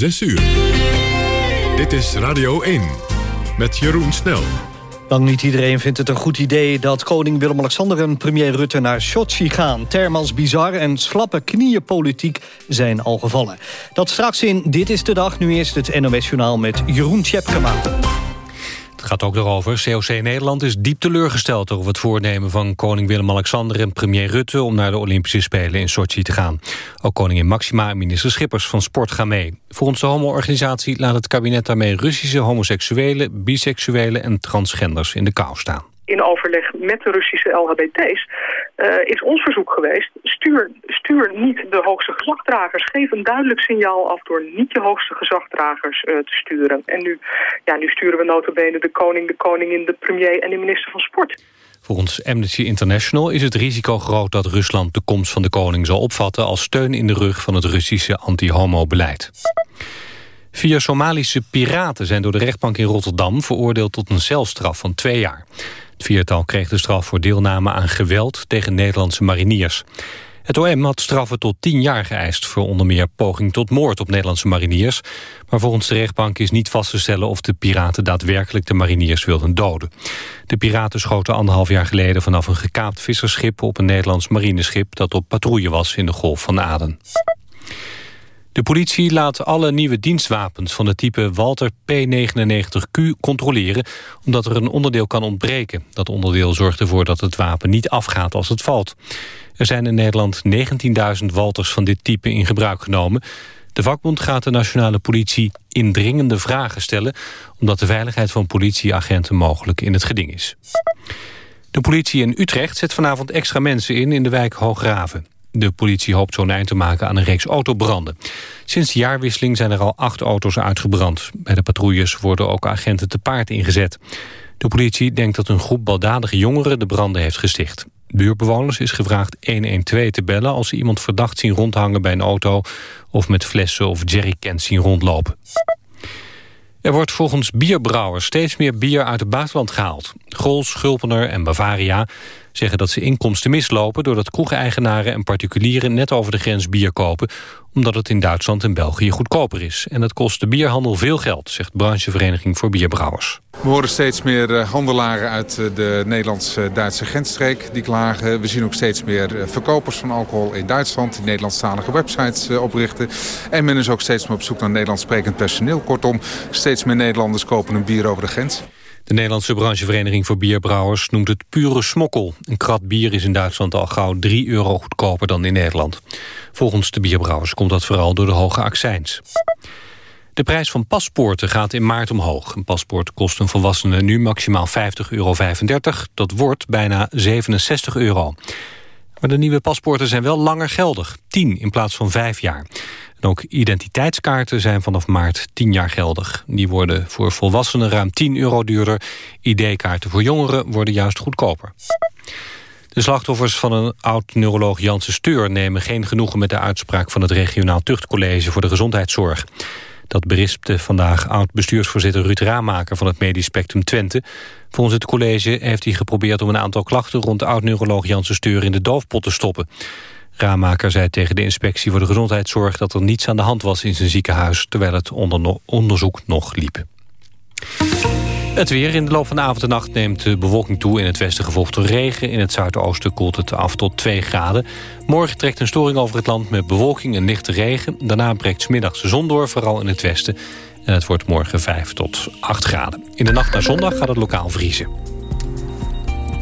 6 uur. Dit is Radio 1 met Jeroen Snel. Lang niet iedereen vindt het een goed idee dat koning Willem-Alexander en premier Rutte naar Sochi gaan. Termans bizar en slappe knieënpolitiek zijn al gevallen. Dat straks in Dit is de Dag, nu eerst het NOS-journaal met Jeroen Tjepkema. Het gaat ook erover. COC Nederland is diep teleurgesteld over het voornemen van koning Willem-Alexander en premier Rutte om naar de Olympische Spelen in Sochi te gaan. Ook koningin Maxima en minister Schippers van Sport gaan mee. Volgens de homo-organisatie laat het kabinet daarmee Russische homoseksuelen, biseksuelen en transgenders in de kou staan in overleg met de Russische LHBT's, eh, is ons verzoek geweest... Stuur, stuur niet de hoogste gezagdragers. Geef een duidelijk signaal af door niet je hoogste gezagdragers uh, te sturen. En nu, ja, nu sturen we notabene de koning, de koningin, de premier en de minister van Sport. Volgens Amnesty International is het risico groot dat Rusland de komst van de koning zal opvatten als steun in de rug van het Russische anti-homo-beleid. Vier Somalische piraten zijn door de rechtbank in Rotterdam veroordeeld tot een celstraf van twee jaar. Het viertal kreeg de straf voor deelname aan geweld tegen Nederlandse mariniers. Het OM had straffen tot tien jaar geëist... voor onder meer poging tot moord op Nederlandse mariniers. Maar volgens de rechtbank is niet vast te stellen... of de piraten daadwerkelijk de mariniers wilden doden. De piraten schoten anderhalf jaar geleden vanaf een gekaapt visserschip... op een Nederlands marineschip dat op patrouille was in de Golf van Aden. De politie laat alle nieuwe dienstwapens van het type Walter P99Q controleren, omdat er een onderdeel kan ontbreken. Dat onderdeel zorgt ervoor dat het wapen niet afgaat als het valt. Er zijn in Nederland 19.000 Walters van dit type in gebruik genomen. De vakbond gaat de nationale politie indringende vragen stellen... omdat de veiligheid van politieagenten mogelijk in het geding is. De politie in Utrecht zet vanavond extra mensen in in de wijk Hoograven. De politie hoopt zo'n eind te maken aan een reeks autobranden. Sinds de jaarwisseling zijn er al acht auto's uitgebrand. Bij de patrouilles worden ook agenten te paard ingezet. De politie denkt dat een groep baldadige jongeren de branden heeft gesticht. Buurbewoners is gevraagd 112 te bellen als ze iemand verdacht zien rondhangen bij een auto... of met flessen of jerrycans zien rondlopen. Er wordt volgens bierbrouwers steeds meer bier uit het buitenland gehaald. Grols, Gulpener en Bavaria zeggen dat ze inkomsten mislopen... doordat kroegeigenaren en particulieren net over de grens bier kopen... omdat het in Duitsland en België goedkoper is. En dat kost de bierhandel veel geld, zegt branchevereniging voor bierbrouwers. We horen steeds meer eh, handelaren uit eh, de Nederlands-Duitse grensstreek die klagen. We zien ook steeds meer eh, verkopers van alcohol in Duitsland... die Nederlandstalige websites oprichten. En men is ook steeds meer op zoek naar Nederlands sprekend personeel. Kortom, steeds meer Nederlanders kopen een bier over de grens. De Nederlandse branchevereniging voor bierbrouwers noemt het pure smokkel. Een krat bier is in Duitsland al gauw 3 euro goedkoper dan in Nederland. Volgens de bierbrouwers komt dat vooral door de hoge accijns. De prijs van paspoorten gaat in maart omhoog. Een paspoort kost een volwassene nu maximaal 50,35 euro. Dat wordt bijna 67 euro. Maar de nieuwe paspoorten zijn wel langer geldig. 10 in plaats van 5 jaar ook identiteitskaarten zijn vanaf maart 10 jaar geldig. Die worden voor volwassenen ruim 10 euro duurder. ID-kaarten voor jongeren worden juist goedkoper. De slachtoffers van een oud-neuroloog Janssen Steur... nemen geen genoegen met de uitspraak van het regionaal tuchtcollege voor de gezondheidszorg. Dat berispte vandaag oud-bestuursvoorzitter Ruud Raamaker van het Medisch Spectrum Twente. Volgens het college heeft hij geprobeerd om een aantal klachten rond oud-neuroloog Janssen Steur in de doofpot te stoppen. Raamaker zei tegen de inspectie voor de gezondheidszorg... dat er niets aan de hand was in zijn ziekenhuis... terwijl het onderzoek nog liep. Het weer. In de loop van de avond en nacht neemt de bewolking toe. In het westen gevolgd door regen. In het zuidoosten koelt het af tot 2 graden. Morgen trekt een storing over het land met bewolking en lichte regen. Daarna breekt smiddags de zon door, vooral in het westen. En het wordt morgen 5 tot 8 graden. In de nacht naar zondag gaat het lokaal vriezen.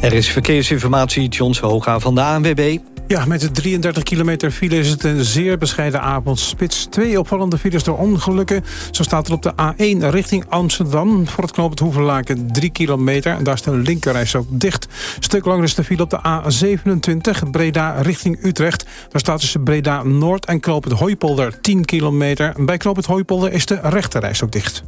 Er is verkeersinformatie, Johns Hoga van de ANWB. Ja, met de 33 kilometer file is het een zeer bescheiden avondspits. Twee opvallende files door ongelukken. Zo staat er op de A1 richting Amsterdam. Voor het knooppunt Hoevenlaken 3 kilometer. En daar is de linkerreis ook dicht. Stuk langer is de file op de A27 Breda richting Utrecht. Daar staat tussen Breda Noord en knooppunt Hooipolder 10 kilometer. Bij knooppunt Hooipolder is de rechterreis ook dicht.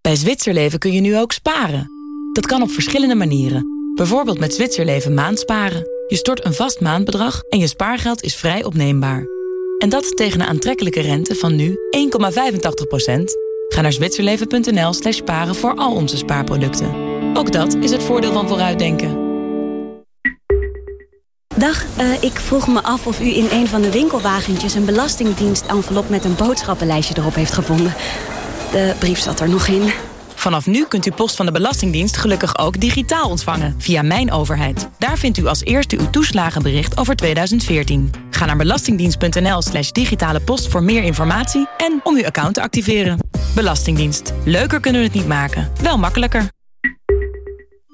Bij Zwitserleven kun je nu ook sparen. Dat kan op verschillende manieren. Bijvoorbeeld met Zwitserleven maandsparen. Je stort een vast maandbedrag en je spaargeld is vrij opneembaar. En dat tegen een aantrekkelijke rente van nu 1,85%. Ga naar zwitserleven.nl slash sparen voor al onze spaarproducten. Ook dat is het voordeel van vooruitdenken. Dag, uh, ik vroeg me af of u in een van de winkelwagentjes... een belastingdienst-envelop met een boodschappenlijstje erop heeft gevonden. De brief zat er nog in. Vanaf nu kunt u post van de Belastingdienst gelukkig ook digitaal ontvangen via Mijn Overheid. Daar vindt u als eerste uw toeslagenbericht over 2014. Ga naar belastingdienst.nl slash digitale post voor meer informatie en om uw account te activeren. Belastingdienst. Leuker kunnen we het niet maken, wel makkelijker.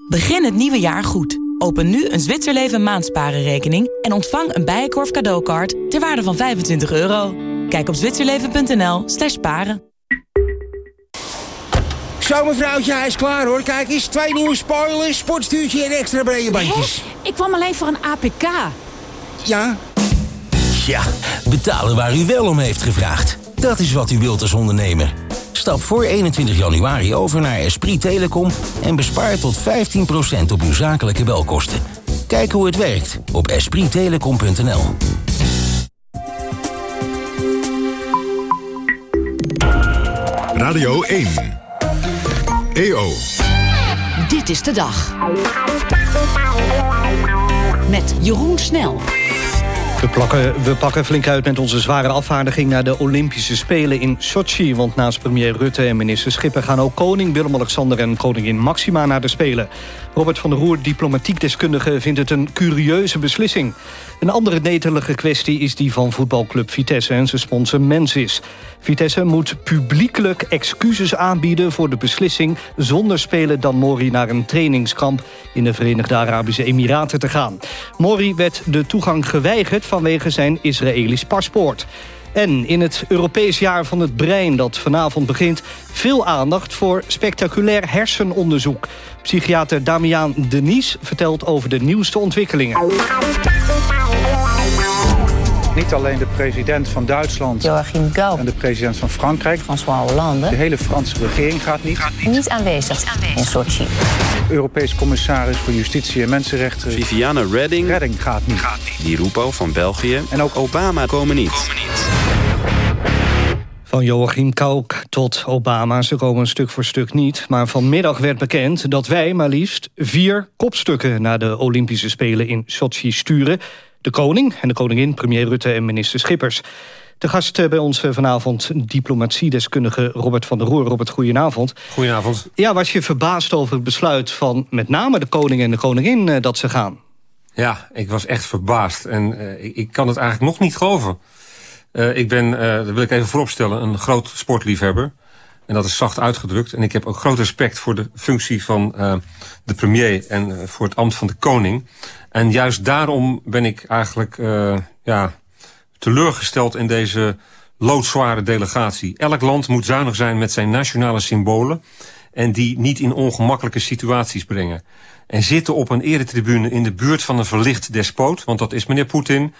Begin het nieuwe jaar goed. Open nu een Zwitserleven maandsparenrekening en ontvang een Bijenkorf cadeaukaart ter waarde van 25 euro. Kijk op zwitserleven.nl slash paren. Zo mevrouwtje, hij is klaar hoor. Kijk eens, twee nieuwe spoilers, sportstuurtje en extra brede bandjes. Ik kwam alleen voor een APK. Ja? Ja, betalen waar u wel om heeft gevraagd. Dat is wat u wilt als ondernemer. Stap voor 21 januari over naar Esprit Telecom en bespaar tot 15% op uw zakelijke belkosten. Kijk hoe het werkt op esprittelecom.nl. Radio 1. EO. Dit is de dag. Met Jeroen Snel. We, plakken, we pakken flink uit met onze zware afvaardiging naar de Olympische Spelen in Sochi. Want naast premier Rutte en minister Schipper gaan ook koning Willem-Alexander en koningin Maxima naar de Spelen. Robert van der Roer, diplomatiek deskundige, vindt het een curieuze beslissing. Een andere netelige kwestie is die van voetbalclub Vitesse en zijn sponsor Mensis. Vitesse moet publiekelijk excuses aanbieden voor de beslissing... zonder spelen dan Mori naar een trainingskamp in de Verenigde Arabische Emiraten te gaan. Mori werd de toegang geweigerd vanwege zijn Israëlisch paspoort. En in het Europees jaar van het brein dat vanavond begint... veel aandacht voor spectaculair hersenonderzoek. Psychiater Damian Denies vertelt over de nieuwste ontwikkelingen. Niet alleen de president van Duitsland Joachim Gauw. en de president van Frankrijk. François Hollande. De hele Franse regering gaat niet. Gaat niet. niet aanwezig, aanwezig in Sochi. Europees commissaris voor Justitie en Mensenrechten. Viviane Redding. Redding gaat niet. Gaat niet. Di Rupo van België. En ook Obama komen niet. Komen niet. Van Joachim Kauk tot Obama, ze komen een stuk voor stuk niet. Maar vanmiddag werd bekend dat wij maar liefst vier kopstukken... naar de Olympische Spelen in Sochi sturen. De koning en de koningin, premier Rutte en minister Schippers. De gast eh, bij ons eh, vanavond, diplomatiedeskundige Robert van der Roer. Robert, goedenavond. Goedenavond. Ja, was je verbaasd over het besluit van met name de koning en de koningin eh, dat ze gaan? Ja, ik was echt verbaasd. En uh, ik, ik, kan het eigenlijk nog niet geloven. Uh, ik ben, uh, dat wil ik even vooropstellen, een groot sportliefhebber. En dat is zacht uitgedrukt. En ik heb ook groot respect voor de functie van de premier en voor het ambt van de koning. En juist daarom ben ik eigenlijk ja, teleurgesteld in deze loodzware delegatie. Elk land moet zuinig zijn met zijn nationale symbolen... en die niet in ongemakkelijke situaties brengen. En zitten op een eretribune in de buurt van een verlicht despoot... want dat is meneer Poetin,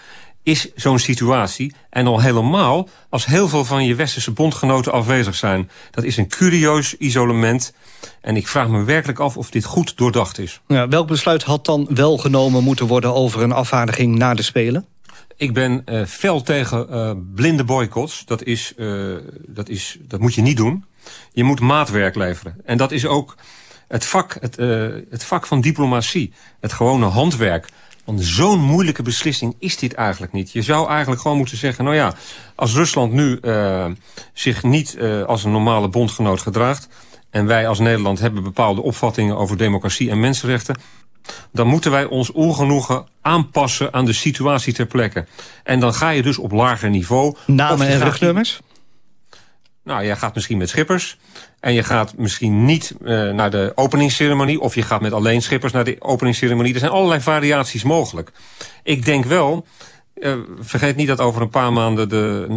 is zo'n situatie. En al helemaal als heel veel van je westerse bondgenoten afwezig zijn. Dat is een curieus isolement. En ik vraag me werkelijk af of dit goed doordacht is. Ja, welk besluit had dan wel genomen moeten worden... over een afvaardiging naar de Spelen? Ik ben uh, fel tegen uh, blinde boycotts. Dat, is, uh, dat, is, dat moet je niet doen. Je moet maatwerk leveren. En dat is ook het vak, het, het vak van diplomatie. Het gewone handwerk. Want zo'n moeilijke beslissing is dit eigenlijk niet. Je zou eigenlijk gewoon moeten zeggen... nou ja, als Rusland nu zich niet als een normale bondgenoot gedraagt... en wij als Nederland hebben bepaalde opvattingen over democratie en mensenrechten dan moeten wij ons ongenoegen aanpassen aan de situatie ter plekke. En dan ga je dus op lager niveau... Namen en rugnummers? Nou, jij gaat misschien met Schippers. En je gaat misschien niet uh, naar de openingsceremonie... of je gaat met alleen Schippers naar de openingsceremonie. Er zijn allerlei variaties mogelijk. Ik denk wel... Uh, vergeet niet dat over een paar maanden de,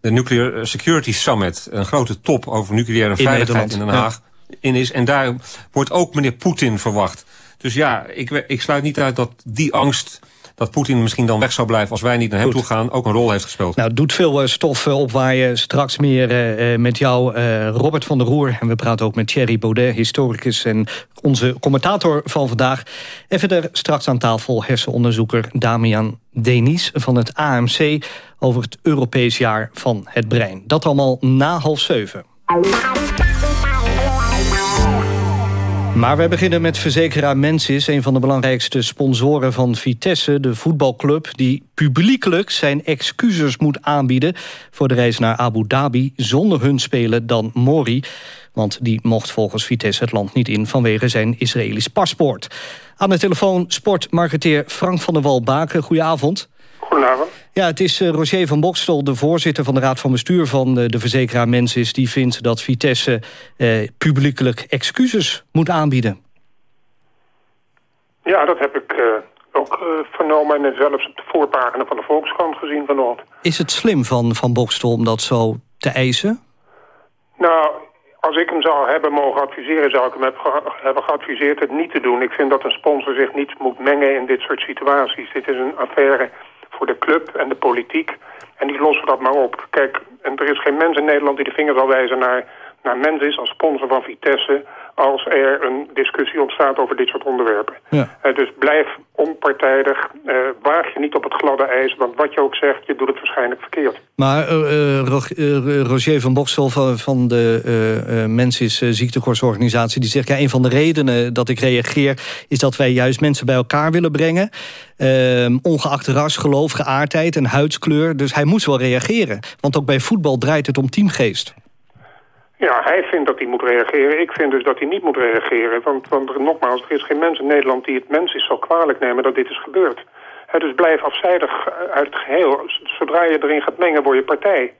de Nuclear Security Summit... een grote top over nucleaire veiligheid in Den Haag... Ja. in is. En daar wordt ook meneer Poetin verwacht. Dus ja, ik, ik sluit niet uit dat die angst dat Poetin misschien dan weg zou blijven als wij niet naar hem Goed. toe gaan, ook een rol heeft gespeeld. Nou, doet veel uh, stof uh, opwaaien. Straks meer uh, met jou, Robert van der Roer. En we praten ook met Thierry Baudet, historicus en onze commentator van vandaag. En verder straks aan tafel hersenonderzoeker Damian Denis van het AMC... over het Europees jaar van het brein. Dat allemaal na half zeven. Maar we beginnen met verzekeraar Mensis, een van de belangrijkste sponsoren van Vitesse, de voetbalclub, die publiekelijk zijn excuses moet aanbieden voor de reis naar Abu Dhabi zonder hun speler dan Mori. Want die mocht volgens Vitesse het land niet in vanwege zijn Israëlisch paspoort. Aan de telefoon sportmarketeer Frank van der Wal-Baken. Goedenavond. Goedenavond. Ja, het is eh, Roger van Bokstel, de voorzitter van de Raad van Bestuur van eh, de verzekeraar Mensis... die vindt dat Vitesse eh, publiekelijk excuses moet aanbieden. Ja, dat heb ik eh, ook vernomen en zelfs op de voorpagina van de Volkskrant gezien vanochtend. Is het slim van Van Bokstel om dat zo te eisen? Nou, als ik hem zou hebben mogen adviseren, zou ik hem hebben geadviseerd het niet te doen. Ik vind dat een sponsor zich niet moet mengen in dit soort situaties. Dit is een affaire voor de club en de politiek. En die lossen dat maar op. Kijk, en er is geen mens in Nederland die de vinger zal wijzen naar, naar Mensis als sponsor van Vitesse... als er een discussie ontstaat over dit soort onderwerpen. Ja. Eh, dus blijf onpartijdig, eh, waag je niet op het gladde ijs... want wat je ook zegt, je doet het waarschijnlijk verkeerd. Maar eh, Rog- Roger van Bokstel van, van de Mensis ziektekortsorganisatie... die zegt, ja, een van de redenen dat ik reageer... is dat wij juist mensen bij elkaar willen brengen. Ehm, ongeacht ras, geloof, geaardheid en huidskleur. Dus hij moest wel reageren. Want ook bij voetbal draait het om teamgeest. Ja, hij vindt dat hij moet reageren. Ik vind dus dat hij niet moet reageren. Want, want er- nogmaals, er is geen mens in Nederland die het mens is zal kwalijk nemen dat dit is gebeurd. Hè, dus blijf afzijdig uit het geheel. Zodra je erin gaat mengen, word je partij.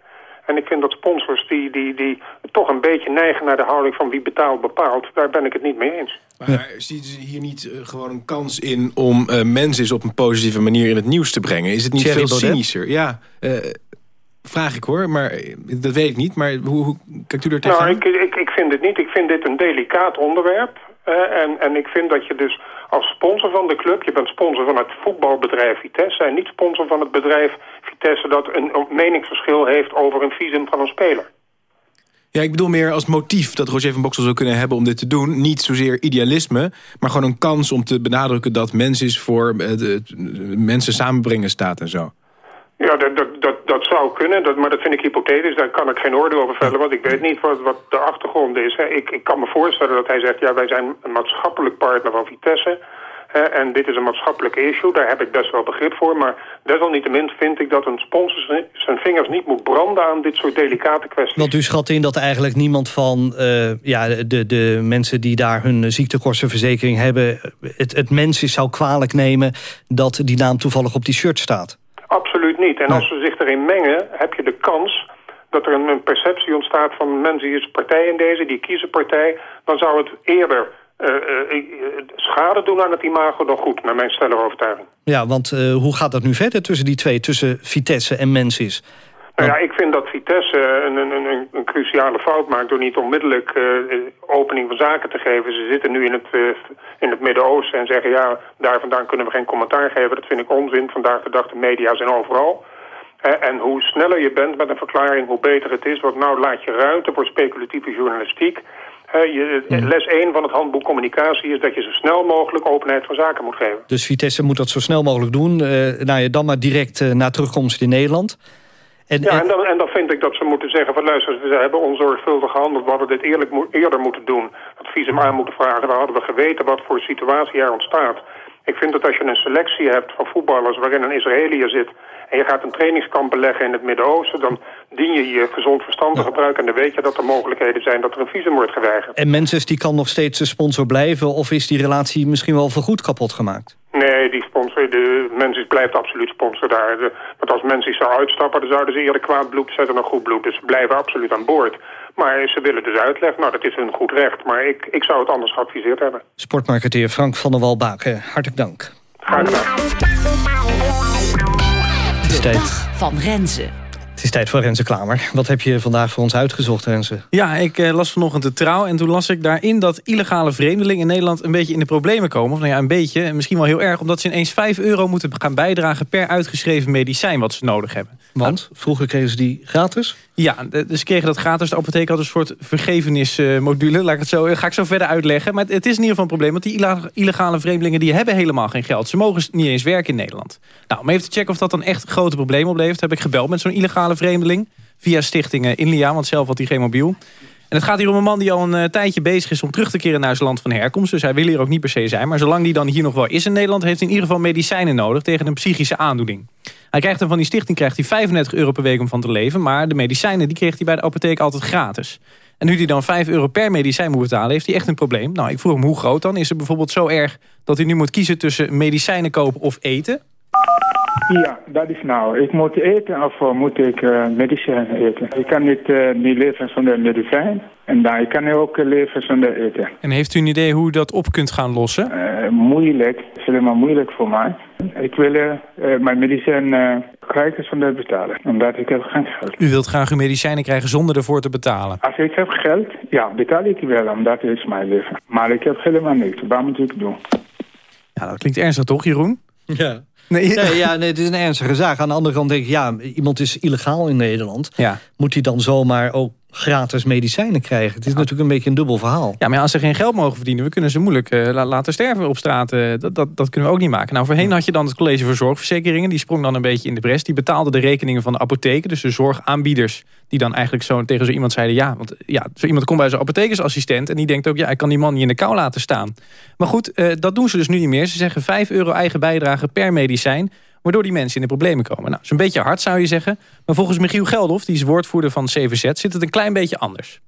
En ik vind dat sponsors die, die, die toch een beetje neigen naar de houding van wie betaalt bepaalt, daar ben ik het niet mee eens. Maar ziet u hier niet eh, gewoon een kans in om eh mensen eens op een positieve manier in het nieuws te brengen? Is het niet Thierry veel Baudet? cynischer? Ja, eh, vraag ik hoor, maar eh, dat weet ik niet. Maar hoe, hoe kijkt u er Nou, tegenaan? ik, ik, ik vind het niet. Ik vind dit een delicaat onderwerp. En, en ik vind dat je dus als sponsor van de club... je bent sponsor van het voetbalbedrijf Vitesse... en niet sponsor van het bedrijf Vitesse... dat een, een meningsverschil heeft over een visum van een speler. Ja, ik bedoel meer als motief dat Roger van Boksel zou kunnen hebben om dit te doen. Niet zozeer idealisme, maar gewoon een kans om te benadrukken... dat mens is voor eh, de, mensen samenbrengen staat en zo. Ja, dat, dat, dat, dat zou kunnen, dat, maar dat vind ik hypothetisch. Daar kan ik geen oordeel over vellen, want ik weet niet wat, wat de achtergrond is. Hè. Ik, ik kan me voorstellen dat hij zegt, ja, wij zijn een maatschappelijk partner van Vitesse... hè, en dit is een maatschappelijk issue, daar heb ik best wel begrip voor. Maar desalniettemin vind ik dat een sponsor zijn- zijn vingers niet moet branden aan dit soort delicate kwesties. Want u schat in dat eigenlijk niemand van eh, ja, de, de mensen die daar hun ziektekostenverzekering hebben... Het, het mens zou kwalijk nemen dat die naam toevallig op die shirt staat. Absoluut niet. En als ze zich erin mengen, heb je de kans dat er een, een perceptie ontstaat van mensen die is partij in deze, die kiezen partij. Dan zou het eerder eh, eh, eh, schade doen aan het imago dan goed, naar mijn stellige overtuiging. Ja, want hoe gaat dat nu verder tussen die twee, tussen Vitesse en Mensis? Nou ja, ik vind dat Vitesse een, een, een, een cruciale fout maakt door niet onmiddellijk eh, eh, opening van zaken te geven. Ze zitten nu in het, eh, in het Midden-Oosten en zeggen ja, daar vandaan kunnen we geen commentaar geven. Dat vind ik onzin. Vandaag de dag de media zijn overal. Eh, en hoe sneller je bent met een verklaring, hoe beter het is. Want nou laat je ruimte voor speculatieve journalistiek. Eh, je, Les 1 van het handboek communicatie is dat je zo snel mogelijk openheid van zaken moet geven. Dus Vitesse moet dat zo snel mogelijk doen. eh nou ja, dan maar direct eh, na terugkomst in Nederland. En, Ja, en- dan, en dan vind ik dat ze moeten zeggen van luister, we hebben onzorgvuldig gehandeld. We hadden dit eerlijk mo- eerder moeten doen. Het visum aan moeten vragen. Dan hadden we geweten wat voor situatie er ontstaat. Ik vind dat als je een selectie hebt van voetballers waarin een Israëliër zit... en je gaat een trainingskamp beleggen in het Midden-Oosten... dan dien je je gezond verstand te gebruiken... en dan weet je dat er mogelijkheden zijn dat er een visum wordt geweigerd. en Mensis die kan nog steeds de sponsor blijven... of is die relatie misschien wel voorgoed kapot gemaakt? Nee, die sponsor, de Mensis blijft absoluut sponsor daar. De, want als Mensis zou uitstappen, dan zouden ze eerder kwaad bloed zetten dan goed bloed. Dus ze blijven absoluut aan boord. Maar ze willen dus uitleg. Nou, dat is hun goed recht. Maar ik, ik zou het anders geadviseerd hebben. Sportmarketeer Frank van der Walbaken, hartelijk dank. Graag gedaan. Het is, tijd, Van Renze. het is tijd voor Renze Klamer. Wat heb je vandaag voor ons uitgezocht, Renze? Ja, ik eh, las vanochtend de trouw en toen las ik daarin dat illegale vreemdelingen in Nederland een beetje in de problemen komen. Of nou ja, een beetje, en misschien wel heel erg, omdat ze ineens 5 euro moeten gaan bijdragen per uitgeschreven medicijn wat ze nodig hebben. Want vroeger kregen ze die gratis? Ja, dus ze kregen dat gratis. De apotheek had een soort vergevenismodule. Laat ik het zo, ga ik zo verder uitleggen. Maar het, is in ieder geval een probleem. Want die illegale vreemdelingen die hebben helemaal geen geld. Ze mogen niet eens werken in Nederland. Nou, om even te checken of dat dan echt grote problemen oplevert... heb ik gebeld met zo'n illegale vreemdeling. Via stichting eh, Inlia, want zelf had hij geen mobiel. En het gaat hier om een man die al een eh, tijdje bezig is om terug te keren naar zijn land van herkomst. Dus hij wil hier ook niet per se zijn. Maar zolang die dan hier nog wel is in Nederland... heeft hij in ieder geval medicijnen nodig tegen een psychische aandoening. Hij krijgt er van die stichting krijgt hij 35 euro per week om van te leven. Maar de medicijnen die kreeg hij bij de apotheek altijd gratis. En nu hij dan 5 euro per medicijn moet betalen, heeft hij echt een probleem. Nou, ik vroeg hem hoe groot dan. Is het bijvoorbeeld zo erg dat hij nu moet kiezen tussen medicijnen kopen of eten? Ja, dat is nou. Ik moet eten of uh, moet ik uh, medicijnen eten. Ik kan niet, uh, niet leven zonder medicijn. En dan ik kan ook leven zonder eten. En heeft u een idee hoe u dat op kunt gaan lossen? moeilijk. Het is helemaal moeilijk voor mij. Ik wil mijn medicijn krijgen zonder betalen. Omdat ik heb geen geld. U wilt graag uw medicijnen krijgen zonder ervoor te betalen? Als ik heb geld, ja, betaal ik wel. Omdat het is mijn leven. Maar ik heb helemaal niks. Wat moet ik doen? Ja, dat klinkt ernstig toch, Jeroen? Ja. Nee, nee, ja, nee, het is een ernstige zaak. Aan de andere kant denk ik, ja, iemand is illegaal in Nederland. Ja. Moet hij dan zomaar ook gratis medicijnen krijgen? Het is natuurlijk een beetje een dubbel verhaal. Ja, maar als ze geen geld mogen verdienen... we kunnen ze moeilijk uh, laten sterven op straat. Uh, dat, dat, dat kunnen we ook niet maken. Nou, voorheen had je dan het College voor Zorgverzekeringen. Die sprong dan een beetje in de bres. Die betaalde de rekeningen van de apotheken. Dus de zorgaanbieders die dan eigenlijk zo tegen zo iemand zeiden... ja, want ja, zo iemand komt bij zijn apothekersassistent... en die denkt ook, ja, ik kan die man niet in de kou laten staan. Maar goed, uh, dat doen ze dus nu niet meer. Ze zeggen 5 euro eigen bijdrage per medicijn waardoor die mensen in de problemen komen. Nou, dat is een beetje hard zou je zeggen. Maar volgens Michiel Geldof, die is woordvoerder van CVZ... zit het een klein beetje anders.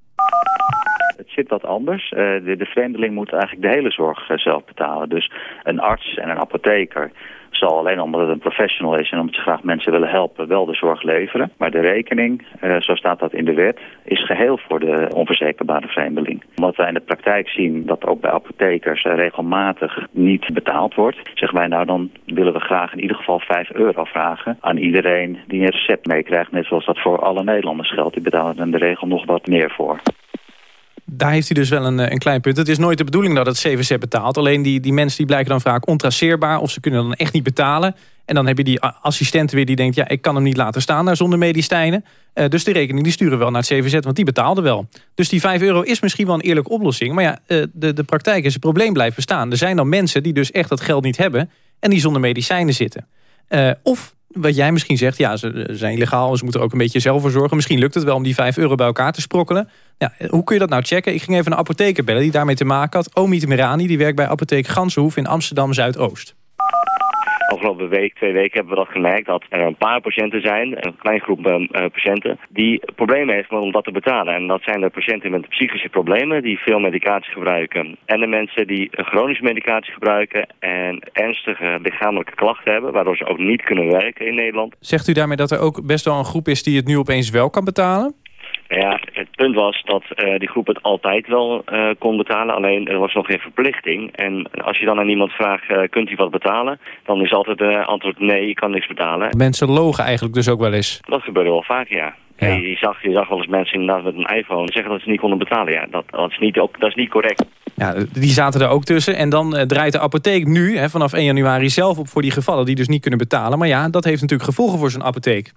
Het zit wat anders. de, de vreemdeling moet eigenlijk de hele zorg zelf betalen. Dus een arts en een apotheker zal alleen omdat het een professional is en omdat ze graag mensen willen helpen wel de zorg leveren. Maar de rekening, uh, zo staat dat in de wet, is geheel voor de onverzekerbare vreemdeling. Omdat wij in de praktijk zien dat ook bij apothekers regelmatig niet betaald wordt, zeggen wij nou dan willen we graag in ieder geval 5 euro vragen aan iedereen die een recept meekrijgt. Net zoals dat voor alle Nederlanders geldt. Die betalen er in de regel nog wat meer voor. Daar heeft hij dus wel een, een klein punt. Het is nooit de bedoeling dat het CVZ betaalt. Alleen die, die mensen die blijken dan vaak ontraceerbaar... of ze kunnen dan echt niet betalen. En dan heb je die assistenten weer die denkt... ja, ik kan hem niet laten staan daar zonder medicijnen. Uh, dus de rekening die sturen wel naar het CVZ, want die betaalde wel. Dus die 5 euro is misschien wel een eerlijke oplossing. Maar ja, uh, de, de praktijk is het probleem blijft bestaan. Er zijn dan mensen die dus echt dat geld niet hebben... en die zonder medicijnen zitten. Of wat jij misschien zegt, ja, ze zijn illegaal... ze moeten er ook een beetje zelf voor zorgen. Misschien lukt het wel om die 5 euro bij elkaar te sprokkelen. Ja, hoe kun je dat nou checken? Ik ging even een apotheker bellen die daarmee te maken had. Omid Mirani, die werkt bij apotheek Gansenhoef in Amsterdam Zuidoost. Afgelopen week, twee weken hebben we dat gemerkt dat er een paar patiënten zijn, een kleine groep uh, patiënten, die problemen hebben om dat te betalen. En dat zijn de patiënten met psychische problemen die veel medicatie gebruiken. En de mensen die chronische medicatie gebruiken en ernstige lichamelijke klachten hebben, waardoor ze ook niet kunnen werken in Nederland. Zegt u daarmee dat er ook best wel een groep is die het nu opeens wel kan betalen? Ja, het punt was dat uh, die groep het altijd wel uh, kon betalen, alleen er was nog geen verplichting. En als je dan aan iemand vraagt, uh, kunt u wat betalen? Dan is altijd het antwoord nee, ik kan niks betalen. Mensen logen eigenlijk dus ook wel eens? Dat gebeurde wel vaak, ja. ja. Je, zag, je zag wel eens mensen inderdaad met een iPhone zeggen dat ze niet konden betalen. Ja, dat, dat, is, niet, ook, dat is niet correct. Ja, die zaten er ook tussen. En dan draait de apotheek nu, hè, vanaf 1 januari, zelf op voor die gevallen die dus niet kunnen betalen. Maar ja, dat heeft natuurlijk gevolgen voor zo'n apotheek.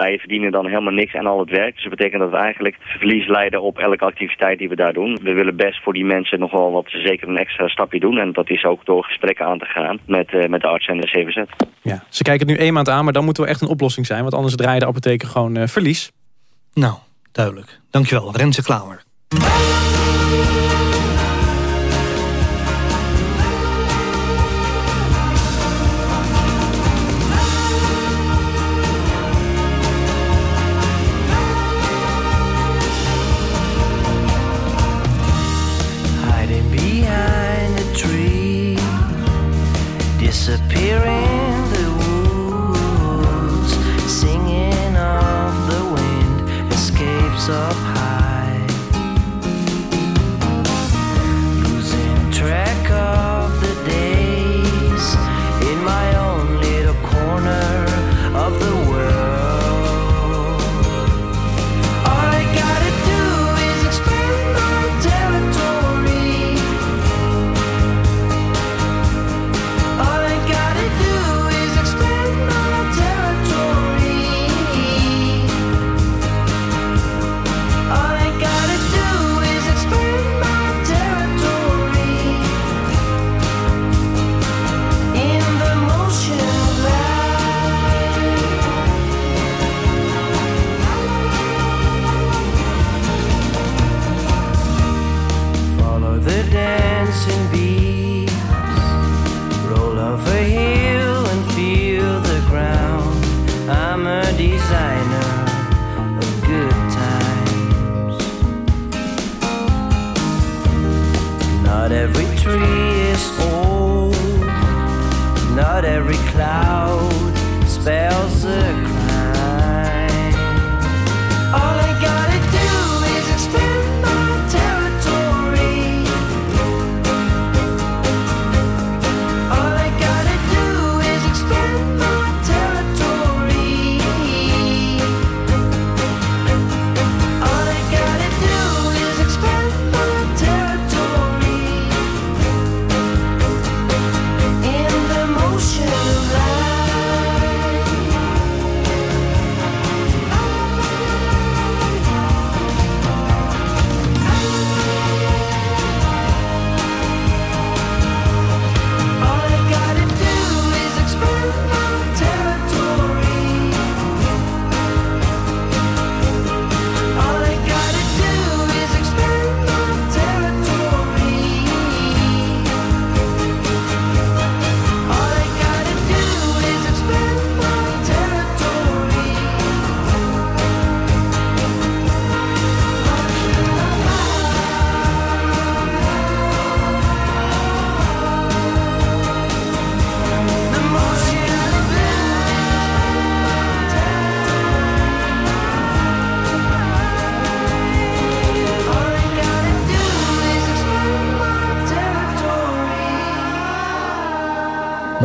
Wij verdienen dan helemaal niks aan al het werk. Dus dat betekent dat we eigenlijk verlies leiden op elke activiteit die we daar doen. We willen best voor die mensen nog wel wat zeker een extra stapje doen. En dat is ook door gesprekken aan te gaan met, uh, met de arts en de CVZ. Ja, ze kijken het nu één maand aan, maar dan moet er echt een oplossing zijn. Want anders draaien de apotheken gewoon uh, verlies. Nou, duidelijk. Dankjewel, Renze Klauwer.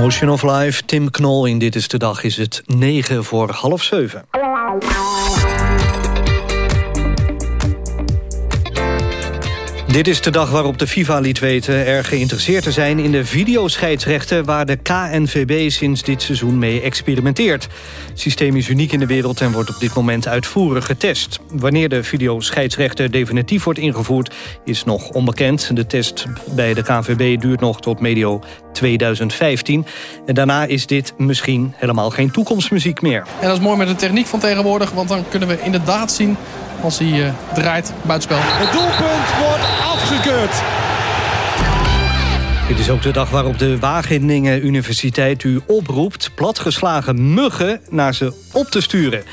Motion of Life, Tim Knol. In Dit is de Dag is het 9 voor half 7. Dit is de dag waarop de FIFA liet weten erg geïnteresseerd te zijn... in de videoscheidsrechten waar de KNVB sinds dit seizoen mee experimenteert. Het systeem is uniek in de wereld en wordt op dit moment uitvoerig getest. Wanneer de videoscheidsrechter definitief wordt ingevoerd is nog onbekend. De test bij de KNVB duurt nog tot medio 2015. En daarna is dit misschien helemaal geen toekomstmuziek meer. En dat is mooi met de techniek van tegenwoordig, want dan kunnen we inderdaad zien als hij eh, draait buitenspel. Het doelpunt wordt afgekeurd. Dit is ook de dag waarop de Wageningen Universiteit u oproept... platgeslagen muggen naar ze op te sturen.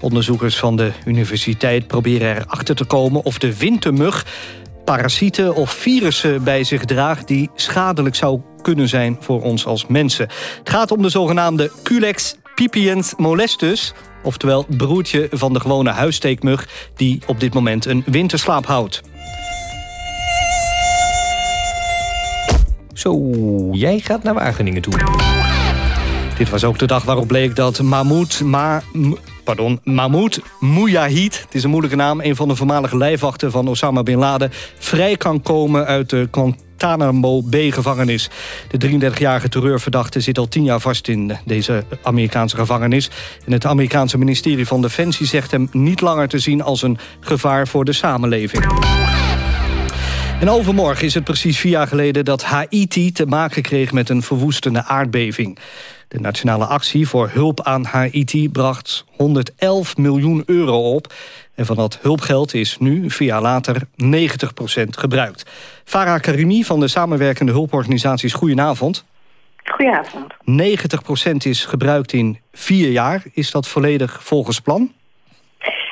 Onderzoekers van de universiteit proberen erachter te komen... of de wintermug parasieten of virussen bij zich draagt... die schadelijk zou kunnen zijn voor ons als mensen. Het gaat om de zogenaamde Culex pipiens molestus... oftewel broertje van de gewone huissteekmug... die op dit moment een winterslaap houdt. Zo, jij gaat naar Wageningen toe. Dit was ook de dag waarop bleek dat Mahmoud, pardon, Mahmoud Mujahid... het is een moeilijke naam, een van de voormalige lijfwachten van Osama Bin Laden... vrij kan komen uit de Guantanamo Bay-gevangenis. De 33-jarige terreurverdachte zit al tien jaar vast in deze Amerikaanse gevangenis. En het Amerikaanse ministerie van Defensie zegt hem niet langer te zien... als een gevaar voor de samenleving. En overmorgen is het precies vier jaar geleden dat Haiti te maken kreeg met een verwoestende aardbeving. De nationale actie voor hulp aan Haiti bracht 111 miljoen euro op. En van dat hulpgeld is nu, vier jaar later, 90% gebruikt. Farah Karimi van de samenwerkende hulporganisaties Goedenavond. Goedenavond. 90% is gebruikt in vier jaar. Is dat volledig volgens plan?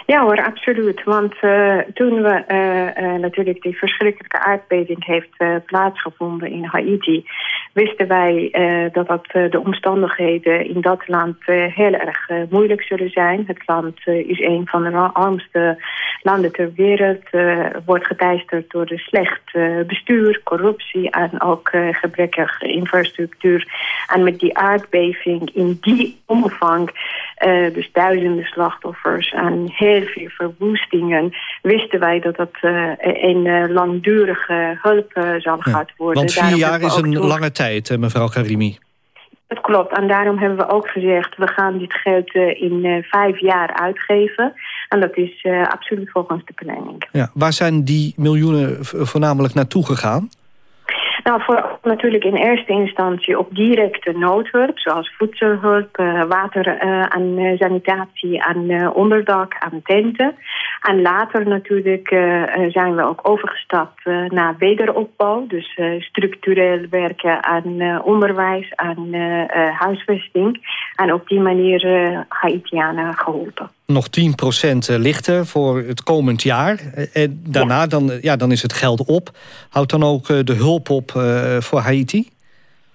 Ja hoor, absoluut. Want eh, toen we eh, eh, natuurlijk die verschrikkelijke aardbeving heeft plaatsgevonden in Haiti, wisten wij dat, dat de omstandigheden in dat land heel erg moeilijk zullen zijn. Het land is een van de armste landen ter wereld, eh, wordt geteisterd door de slecht eh, bestuur, corruptie en ook eh, gebrekkige infrastructuur. En met die aardbeving in die omvang, dus duizenden slachtoffers en heel veel verwoestingen, wisten wij dat dat een langdurige hulp zal gaan worden. Want vier Daarom jaar is een lange tijd, mevrouw Karimi. Dat klopt. En daarom hebben we ook gezegd, we gaan dit geld in vijf jaar uitgeven. En dat is eh, absoluut volgens de planning. Ja, waar zijn die miljoenen voornamelijk naartoe gegaan? Nou, voor natuurlijk in eerste instantie op directe noodhulp, zoals voedselhulp, uh, water aan uh, sanitatie, aan onderdak, aan tenten. En later natuurlijk zijn we ook overgestapt naar wederopbouw, dus structureel werken aan onderwijs, aan huisvesting. En op die manier Haitianen geholpen nog 10% lichter voor het komend jaar. En daarna dan, ja, dan is het geld op. Houdt dan ook de hulp op voor Haiti?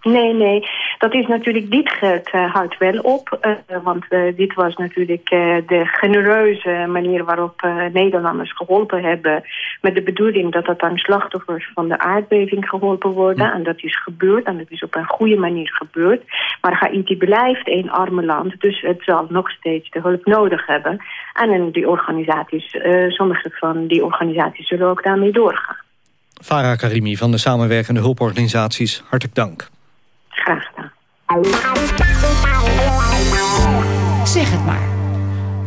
Nee, nee. Dat is natuurlijk, dit geld uh, houdt wel op. Uh, want uh, dit was natuurlijk de genereuze manier waarop Nederlanders geholpen hebben. Met de bedoeling dat dat aan slachtoffers van de aardbeving geholpen worden. Ja. En dat is gebeurd en dat is op een goede manier gebeurd. Maar Haiti blijft een arme land. Dus het zal nog steeds de hulp nodig hebben. En die organisaties, sommige van die organisaties zullen ook daarmee doorgaan. Farah Karimi van de samenwerkende hulporganisaties, hartelijk dank. Graag gedaan. Zeg het maar.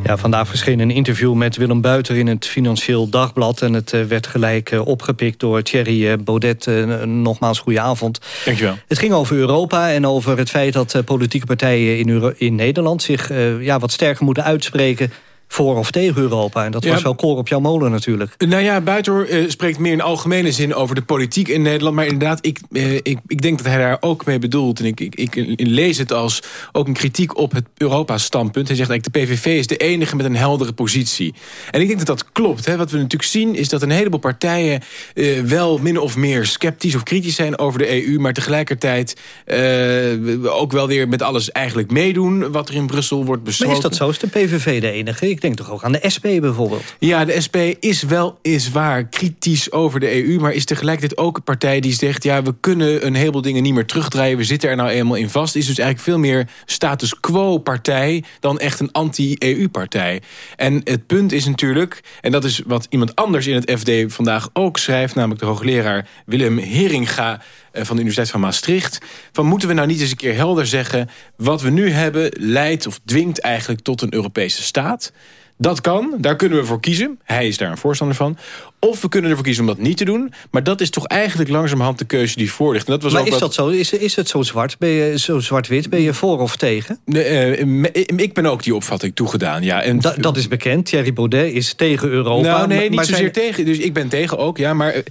Ja, vandaag verscheen een interview met Willem Buiter in het Financieel Dagblad. En het uh, werd gelijk uh, opgepikt door Thierry uh, Baudet. nogmaals, goede avond. Dankjewel. Het ging over Europa en over het feit dat politieke partijen in, Euro in Nederland... zich ja, wat sterker moeten uitspreken voor of tegen Europa. En dat was wel koor op jouw molen natuurlijk. Nou ja, Buiter uh, spreekt meer in algemene zin over de politiek in Nederland. Maar inderdaad, ik, uh, ik, ik denk dat hij daar ook mee bedoelt. En ik, ik, ik lees het als ook een kritiek op het Europa-standpunt. Hij zegt eigenlijk de PVV is de enige met een heldere positie. En ik denk dat dat klopt. Hè. Wat we natuurlijk zien is dat een heleboel partijen... Uh, wel min of meer sceptisch of kritisch zijn over de EU... maar tegelijkertijd ook wel weer met alles eigenlijk meedoen... wat er in Brussel wordt besloten. Maar is dat zo? Is de PVV de enige? Ik denk toch ook aan de SP bijvoorbeeld? Ja, de SP is wel, is waar, kritisch over de EU... maar is tegelijkertijd ook een partij die zegt... ja, we kunnen een heleboel dingen niet meer terugdraaien... we zitten er nou eenmaal in vast. Is dus eigenlijk veel meer status quo-partij... dan echt een anti-EU-partij. En het punt is natuurlijk... en dat is wat iemand anders in het FD vandaag ook schrijft... namelijk de hoogleraar Willem Heringa van de Universiteit van Maastricht. Van moeten we nou niet eens een keer helder zeggen... wat we nu hebben leidt of dwingt eigenlijk tot een Europese staat... Dat kan, daar kunnen we voor kiezen. Hij is daar een voorstander van. Of we kunnen ervoor kiezen om dat niet te doen. Maar dat is toch eigenlijk langzamerhand de keuze die voor ligt. En dat was maar ook is wat... dat zo? Is, is het zo zwart? Ben je zo zwart-wit? Ben je voor of tegen? Nee, uh, ik ben ook die opvatting toegedaan, ja. En... Da, dat is bekend. Thierry Baudet is tegen Europa. Nou, nee, niet maar zozeer zijn... tegen. Dus ik ben tegen ook, ja. Maar uh,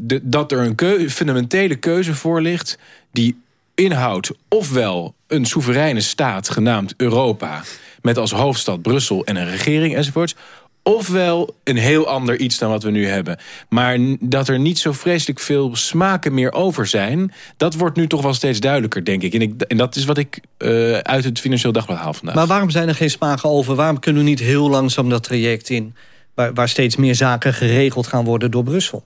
de, dat er een keu fundamentele keuze voor ligt... die inhoudt ofwel een soevereine staat genaamd Europa met als hoofdstad Brussel en een regering enzovoorts ofwel een heel ander iets dan wat we nu hebben. Maar dat er niet zo vreselijk veel smaken meer over zijn... dat wordt nu toch wel steeds duidelijker, denk ik. En, ik, en dat is wat ik uh, uit het Financieel Dagblad haal vandaag. Maar waarom zijn er geen smaken over? Waarom kunnen we niet heel langzaam dat traject in... waar steeds meer zaken geregeld gaan worden door Brussel?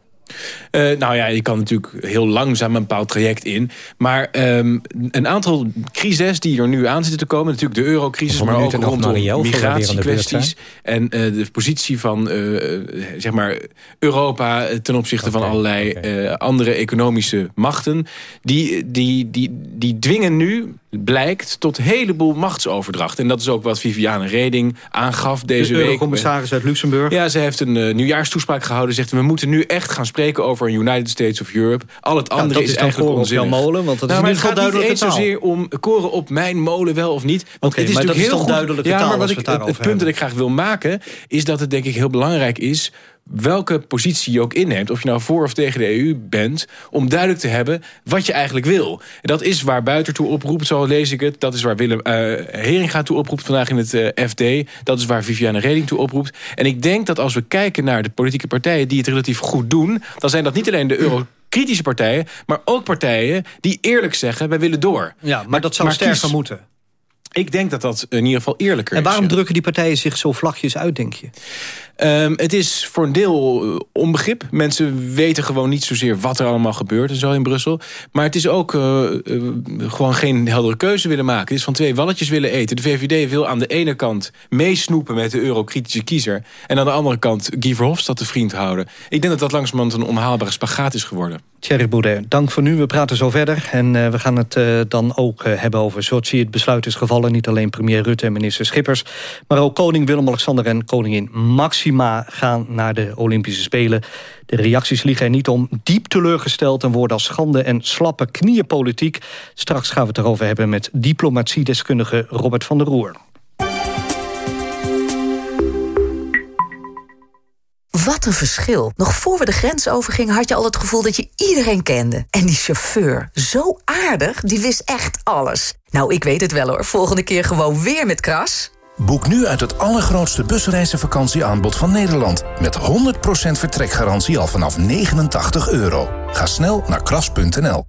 Uh, nou ja, je kan natuurlijk heel langzaam een bepaald traject in. Maar um, een aantal crises die er nu aan zitten te komen... natuurlijk de eurocrisis, maar ook rondom migratiekwesties... en uh, de positie van uh, zeg maar Europa ten opzichte okay, van allerlei okay. andere economische machten... Die, die, die, die dwingen nu blijkt tot een heleboel machtsoverdracht. En dat is ook wat Viviane Reding aangaf deze de week. De commissaris uit Luxemburg. Ja, ze heeft een uh, nieuwjaarstoespraak gehouden. Zegt, we moeten nu echt gaan spreken over een United States of Europe. Al het andere ja, is, is eigenlijk onzinnig. molen, want dat nou, is maar het gaat niet eens zozeer om koren op mijn molen wel of niet. Want okay, het is maar natuurlijk dat heel is goed. duidelijke ja, taal maar wat ik, ik, het, het punt dat ik graag wil maken... is dat het denk ik heel belangrijk is welke positie je ook inneemt... of je nou voor of tegen de EU bent... om duidelijk te hebben wat je eigenlijk wil. En dat is waar Buiter toe oproept, zo lees ik het. Dat is waar Willem uh, Heringa toe oproept vandaag in het uh, FD. Dat is waar Viviane Reding toe oproept. En ik denk dat als we kijken naar de politieke partijen... die het relatief goed doen... dan zijn dat niet alleen de euro kritische partijen... maar ook partijen die eerlijk zeggen, wij willen door. Ja, maar, maar dat zou maar sterker kies, moeten. Ik denk dat dat in ieder geval eerlijker is. En waarom is, drukken die partijen zich zo vlakjes uit, denk je? Um, het is voor een deel uh, onbegrip. Mensen weten gewoon niet zozeer wat er allemaal gebeurt en zo in Brussel. Maar het is ook uh, uh, gewoon geen heldere keuze willen maken. Het is van twee walletjes willen eten. De VVD wil aan de ene kant meesnoepen met de eurokritische kiezer... en aan de andere kant Guy Verhofstadt de vriend houden. Ik denk dat dat langzamerhand een onhaalbare spagaat is geworden. Thierry Boudet, dank voor nu. We praten zo verder. En we gaan het dan ook hebben over Sochi. Het besluit is gevallen. Niet alleen premier Rutte en minister Schippers... maar ook koning Willem-Alexander en koningin Gaan naar de Olympische Spelen. De reacties liegen er niet om. Diep teleurgesteld en woorden als schande en slappe knieënpolitiek. Straks gaan we het erover hebben met diplomatiedeskundige Robert van der Roer. Wat een verschil. Nog voor we de grens overgingen had je al het gevoel dat je iedereen kende. En die chauffeur, zo aardig, die wist echt alles. Nou, ik weet het wel hoor. Volgende keer gewoon weer met Kras. Boek nu uit het allergrootste busreizenvakantieaanbod van Nederland. Met 100% vertrekgarantie al vanaf 89 euro. Ga snel naar kras.nl.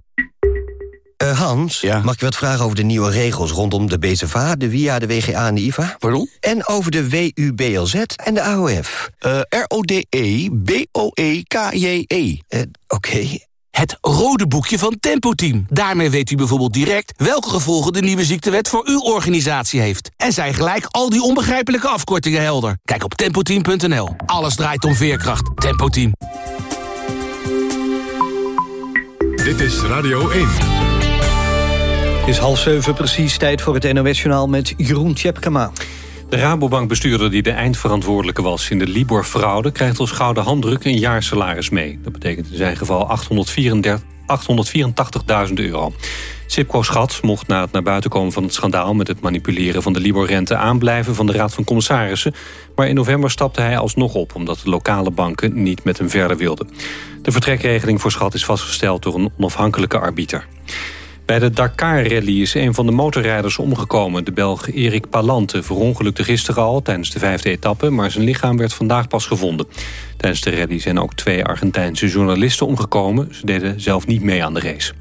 Eh, Hans, mag ik wat vragen over de nieuwe regels rondom de BZVA, de WIA, de WGA en de IVA? Pardon? En over de WUBLZ en de AOF. Uh, R-O-D-E-B-O-E-K-J-E. Uh, Oké. Het rode boekje van Tempo Team. Daarmee weet u bijvoorbeeld direct welke gevolgen de nieuwe ziektewet voor uw organisatie heeft. En zijn gelijk al die onbegrijpelijke afkortingen helder. Kijk op tempoteam.nl. Alles draait om veerkracht. Tempo Team. Dit is Radio 1. Het is half zeven precies, tijd voor het NOS-journaal met Jeroen Tjepkema. De Rabobank-bestuurder die de eindverantwoordelijke was in de Libor-fraude... krijgt als gouden handdruk een jaarsalaris mee. Dat betekent in zijn geval 884.000 euro. Sipco Schat mocht na het naar buiten komen van het schandaal... met het manipuleren van de Libor-rente aanblijven van de Raad van Commissarissen. Maar in november stapte hij alsnog op... omdat de lokale banken niet met hem verder wilden. De vertrekregeling voor Schat is vastgesteld door een onafhankelijke arbiter. Bij de Dakar-rally is een van de motorrijders omgekomen. De Belg Erik Palante verongelukte gisteren al tijdens de vijfde etappe... maar zijn lichaam werd vandaag pas gevonden. Tijdens de rally zijn ook twee Argentijnse journalisten omgekomen. Ze deden zelf niet mee aan de race.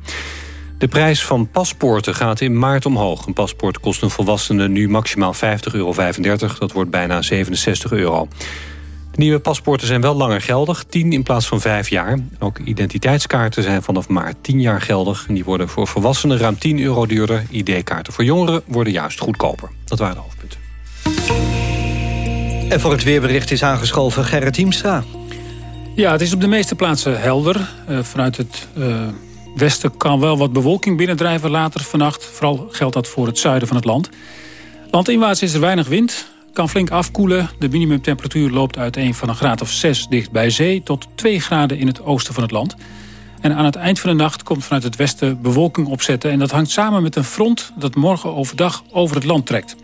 De prijs van paspoorten gaat in maart omhoog. Een paspoort kost een volwassene nu maximaal 50,35 euro. Dat wordt bijna 67 euro. De nieuwe paspoorten zijn wel langer geldig, 10 in plaats van 5 jaar. Ook identiteitskaarten zijn vanaf maart 10 jaar geldig. En die worden voor volwassenen ruim 10 euro duurder. ID-kaarten voor jongeren worden juist goedkoper. Dat waren de hoofdpunten. En voor het weerbericht is aangeschoven Gerrit Hiemstra. Ja, het is op de meeste plaatsen helder. Uh, vanuit het uh, westen kan wel wat bewolking binnendrijven later vannacht. Vooral geldt dat voor het zuiden van het land. Landinwaarts is er weinig wind kan flink afkoelen. De minimumtemperatuur loopt uiteen van een graad of 6 dicht bij zee... tot 2 graden in het oosten van het land. En aan het eind van de nacht komt vanuit het westen bewolking opzetten... en dat hangt samen met een front dat morgen overdag over het land trekt.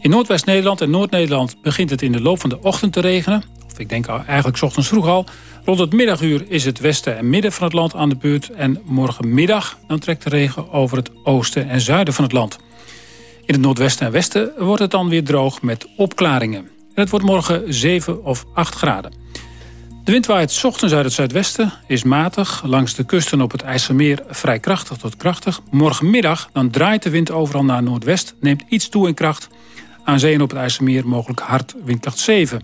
In Noordwest-Nederland en Noord-Nederland begint het in de loop van de ochtend te regenen. Of ik denk eigenlijk 's ochtends vroeg al. Rond het middaguur is het westen en midden van het land aan de beurt. En morgenmiddag dan trekt de regen over het oosten en zuiden van het land. In het noordwesten en westen wordt het dan weer droog met opklaringen. En het wordt morgen 7 of 8 graden. De wind waait ochtends uit het zuidwesten, is matig. Langs de kusten op het IJsselmeer vrij krachtig tot krachtig. Morgenmiddag dan draait de wind overal naar noordwest, neemt iets toe in kracht. Aan zee en op het IJsselmeer mogelijk hard windkracht 7.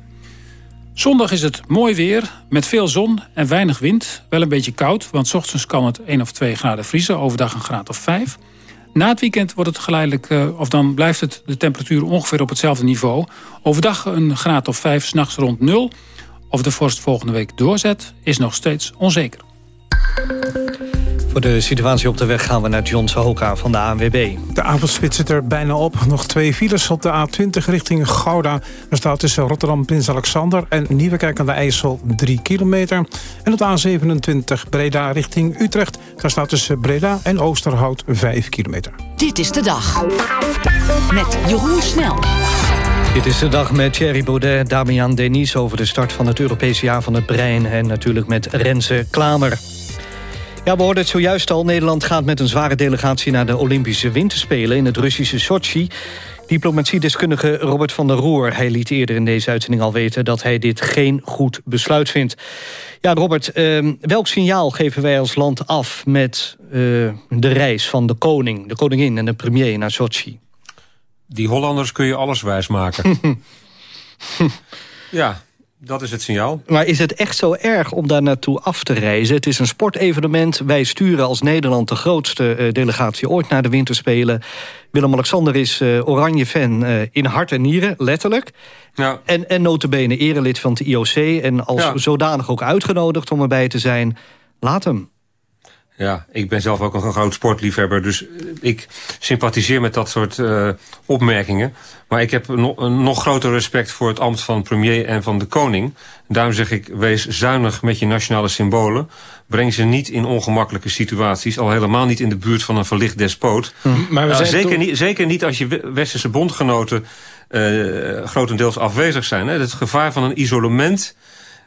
Zondag is het mooi weer, met veel zon en weinig wind. Wel een beetje koud, want ochtends kan het 1 of 2 graden vriezen. Overdag een graad of 5. Na het weekend wordt het geleidelijk, uh, of dan blijft het de temperatuur ongeveer op hetzelfde niveau. Overdag een graad of 5, s'nachts rond 0. Of de vorst volgende week doorzet, is nog steeds onzeker. Voor de situatie op de weg gaan we naar John Sahoka van de ANWB. De avondspits zit er bijna op. Nog twee files op de A20 richting Gouda. Er staat tussen Rotterdam, Prins Alexander en Nieuwekerk aan de IJssel 3 kilometer. En op de A27 Breda richting Utrecht. Daar staat tussen Breda en Oosterhout 5 kilometer. Dit is de dag. Met Jeroen Snel. Dit is de dag met Thierry Baudet, Damian Denis... over de start van het Europese jaar van het brein... en natuurlijk met Renze Klamer. Ja, we hoorden het zojuist al. Nederland gaat met een zware delegatie naar de Olympische Winterspelen... in het Russische Sochi. Diplomatiedeskundige Robert van der Roer hij liet eerder in deze uitzending al weten... dat hij dit geen goed besluit vindt. Ja, Robert, eh, welk signaal geven wij als land af... met eh, de reis van de koning, de koningin en de premier naar Sochi? Die Hollanders kun je alles wijsmaken. ja, dat is het signaal. Maar is het echt zo erg om daar naartoe af te reizen? Het is een sportevenement. Wij sturen als Nederland de grootste uh, delegatie ooit naar de winterspelen. Willem-Alexander is uh, oranje fan uh, in hart en nieren, letterlijk. Ja. En, en notabene erelid van het IOC. En als Ja. zodanig ook uitgenodigd om erbij te zijn. Laat hem. Ja, ik ben zelf ook een groot sportliefhebber, dus ik sympathiseer met dat soort uh, opmerkingen. Maar ik heb no een nog groter respect voor het ambt van premier en van de koning. Daarom zeg ik, wees zuinig met je nationale symbolen. Breng ze niet in ongemakkelijke situaties, al helemaal niet in de buurt van een verlicht despoot. Hm. Maar we zijn zeker, niet, zeker niet als je westerse bondgenoten uh, grotendeels afwezig zijn. Hè. Het gevaar van een isolement...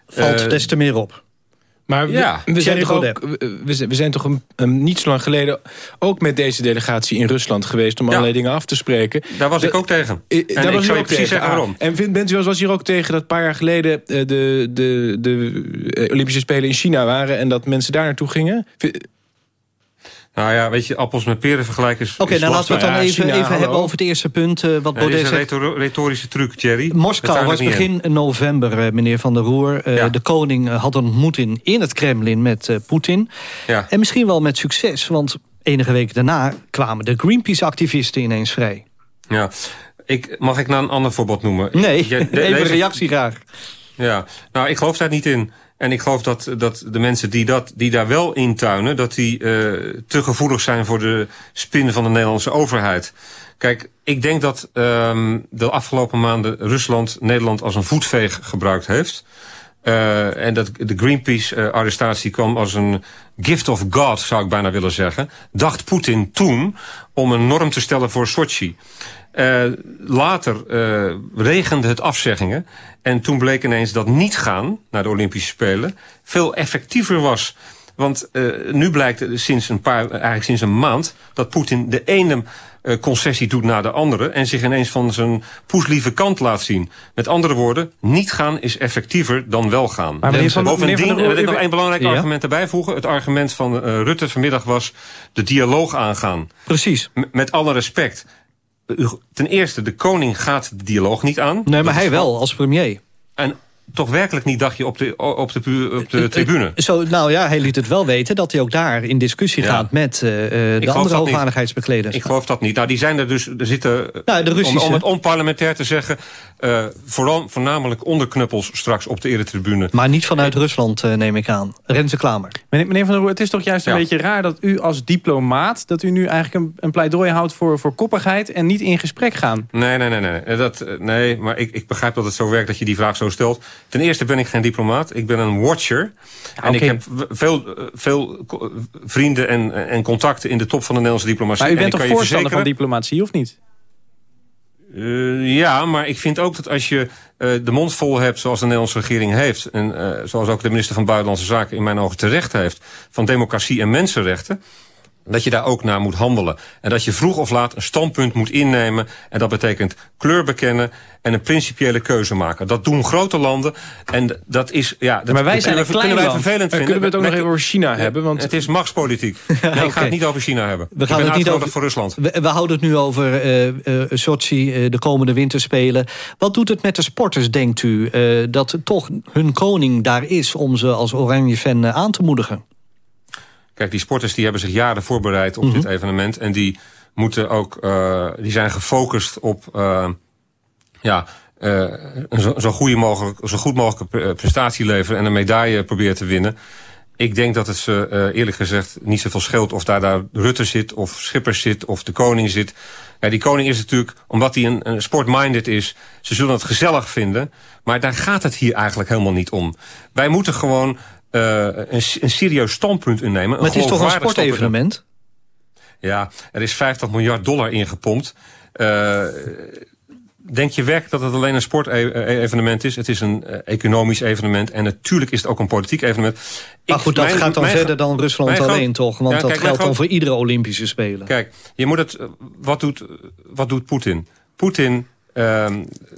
Valt uh, des te meer op. Maar Ja. we, we zijn toch ook, we, we zijn- we zijn toch een, een- niet zo lang geleden ook met deze delegatie in Rusland geweest om allerlei dingen af te spreken. Daar was De- ik ook tegen. En daar ik was je ook precies tegen. zeggen Ah, waarom. En vindt, bent u was hier ook tegen dat een paar jaar geleden eh, de, de, de eh, Olympische Spelen in China waren en dat mensen daar naartoe gingen? Vind- Nou ja, weet je, appels met peren vergelijken is Oké, nou laten we het dan even, China, even hebben over het eerste punt. eh, wat Ja, dit is een retorische truc, Thierry. Moskou was in. begin november, eh, meneer Van der Roer. Eh, Ja. De koning had een ontmoeting in het Kremlin met Poetin. Ja. En misschien wel met succes, want enige weken daarna... kwamen de Greenpeace-activisten ineens vrij. Ja. Ik, mag ik nou een ander voorbeeld noemen? Nee, de- even deze- reactie graag. Ja, nou, ik geloof daar niet in. En ik geloof dat, dat de mensen die, dat, die daar wel in tuinen... dat die eh, te gevoelig zijn voor de spin van de Nederlandse overheid. Kijk, ik denk dat ehm, de afgelopen maanden Rusland Nederland als een voetveeg gebruikt heeft. Eh, en dat de Greenpeace-arrestatie kwam als een gift of God, zou ik bijna willen zeggen. Dacht Poetin toen om een norm te stellen voor Sochi. Eh, later eh, regende het afzeggingen. En toen bleek ineens dat niet gaan naar de Olympische Spelen... veel effectiever was. Want eh, nu blijkt sinds een, paar, eigenlijk sinds een maand... dat Poetin de ene concessie doet naar de andere... en zich ineens van zijn poeslieve kant laat zien. Met andere woorden, niet gaan is effectiever dan wel gaan. Maar meneer Van- Bovendien, meneer Van der en Roer, wil ik nog één belangrijk Ja? argument erbij voegen. Het argument van Rutte vanmiddag was de dialoog aangaan. Precies. M- met alle respect. Ten eerste, de koning gaat de dialoog niet aan. Nee, maar hij wel, als premier. En toch werkelijk niet, dacht je, op de, op de, op de Eh, tribune. eh, Zo, nou ja, hij liet het wel weten dat hij ook daar in discussie Ja. gaat... met eh, eh, de geloof andere dat niet. hoogwaardigheidsbekleders. Ik geloof dat niet. Nou, die zijn er dus, er zitten, Nou, de om, Russische. om het onparlementair te zeggen... eh, vooral, voornamelijk onderknuppels straks op de eretribune. Maar niet vanuit Rusland, eh, neem ik aan. Renze Klamer. Meneer, meneer Van der Roer, het is toch juist een Ja. beetje raar dat u als diplomaat... dat u nu eigenlijk een, een pleidooi houdt voor, voor koppigheid... en niet in gesprek gaan. Nee, nee, nee, nee. Dat, eh, nee maar ik, ik begrijp dat het zo werkt dat je die vraag zo stelt. Ten eerste ben ik geen diplomaat. Ik ben een watcher. en ik heb veel, eh, veel ko- vrienden en, en contacten in de top van de Nederlandse diplomatie. Maar u En bent toch voorstander van diplomatie, of niet? Eh, ja, maar ik vind ook dat als je eh, de mond vol hebt zoals de Nederlandse regering heeft... en eh, zoals ook de minister van Buitenlandse Zaken in mijn ogen terecht heeft... van democratie en mensenrechten dat je daar ook naar moet handelen. En dat je vroeg of laat een standpunt moet innemen. En dat betekent kleur bekennen en een principiële keuze maken. Dat doen grote landen. En dat is, ja, dat Maar wij zijn kunnen een klein kunnen wij land. vervelend Eh, vinden. kunnen we het ook nog even over China hebben? Want Het is machtspolitiek. Nee, ik ga het niet over China hebben. We gaan ik ben het niet over- voor Rusland. We, we houden het nu over eh, Sochi, de komende winterspelen. Wat doet het met de sporters, denkt u? dat toch hun koning daar is om ze als Oranje-fan eh, aan te moedigen? Kijk, die sporters die hebben zich jaren voorbereid op Mhm. dit evenement. En die moeten ook, eh, die zijn gefocust op, eh, ja, eh, een zo, zo, goede mogelijk, zo goed mogelijke pre- prestatie leveren en een medaille proberen te winnen. Ik denk dat het ze eerlijk gezegd niet zoveel scheelt of daar, daar Rutte zit, of Schippers zit, of de koning zit. Ja, die koning is natuurlijk, omdat hij een, een sport-minded is, ze zullen het gezellig vinden. Maar daar gaat het hier eigenlijk helemaal niet om. Wij moeten gewoon een, een serieus standpunt innemen. Maar het is toch een sportevenement? ja, er is 50 miljard dollar ingepompt. Uh, denk je werkelijk dat het alleen een sportevenement is? Het is een uh, economisch evenement. En natuurlijk is het ook een politiek evenement. Maar ik, goed, dat mijn, gaat dan mijn, verder dan Rusland alleen, toch? Want ja, dat kijk, geldt dan voor iedere Olympische Spelen. Kijk, je moet het... Wat doet, wat doet Poetin? Poetin uh,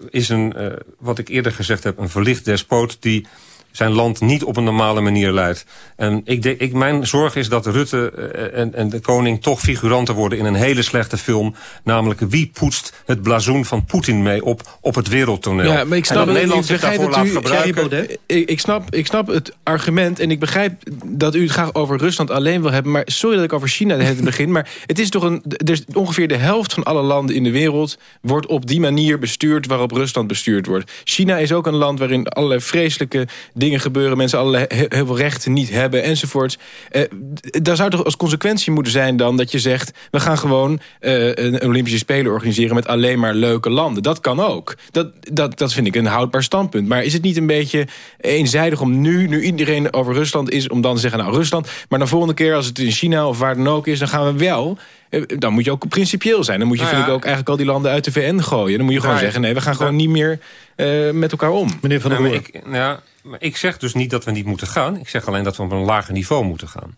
is een, wat ik eerder gezegd heb, een verlicht despoot... die zijn land niet op een normale manier leidt. En ik ik, mijn zorg is dat Rutte en, en de koning toch figuranten worden in een hele slechte film. Namelijk wie poetst het blazoen van Poetin mee op, op het wereldtoneel. Ja, maar ik snap en dat Nederland zich daarvoor laat u, gebruiken. Ik, ik, snap, ik snap het argument en ik begrijp dat u het graag over Rusland alleen wil hebben. Maar sorry dat ik over China het in het begin. Maar het is toch een. Er is ongeveer de helft van alle landen in de wereld wordt op die manier bestuurd waarop Rusland bestuurd wordt. China is ook een land waarin allerlei vreselijke dingen gebeuren... mensen allerlei he- heel veel rechten niet hebben enzovoorts. Eh, daar zou toch als consequentie moeten zijn dan dat je zegt... we gaan gewoon eh, een Olympische Spelen organiseren... met alleen maar leuke landen. Dat kan ook. Dat, dat, dat vind ik een houdbaar standpunt. Maar is het niet een beetje eenzijdig om nu, nu iedereen over Rusland is... om dan te zeggen, nou Rusland... maar de volgende keer als het in China of waar dan ook is... dan gaan we wel... Eh, Dan moet je ook principieel zijn. Dan moet je, Nou vind ik, ook eigenlijk al die landen uit de VN gooien. Dan moet je gewoon zeggen, nee, we gaan gewoon niet meer eh, met elkaar om. Meneer Van Nou, maar ik, nou ja, maar ik zeg dus niet dat we niet moeten gaan. Ik zeg alleen dat we op een lager niveau moeten gaan.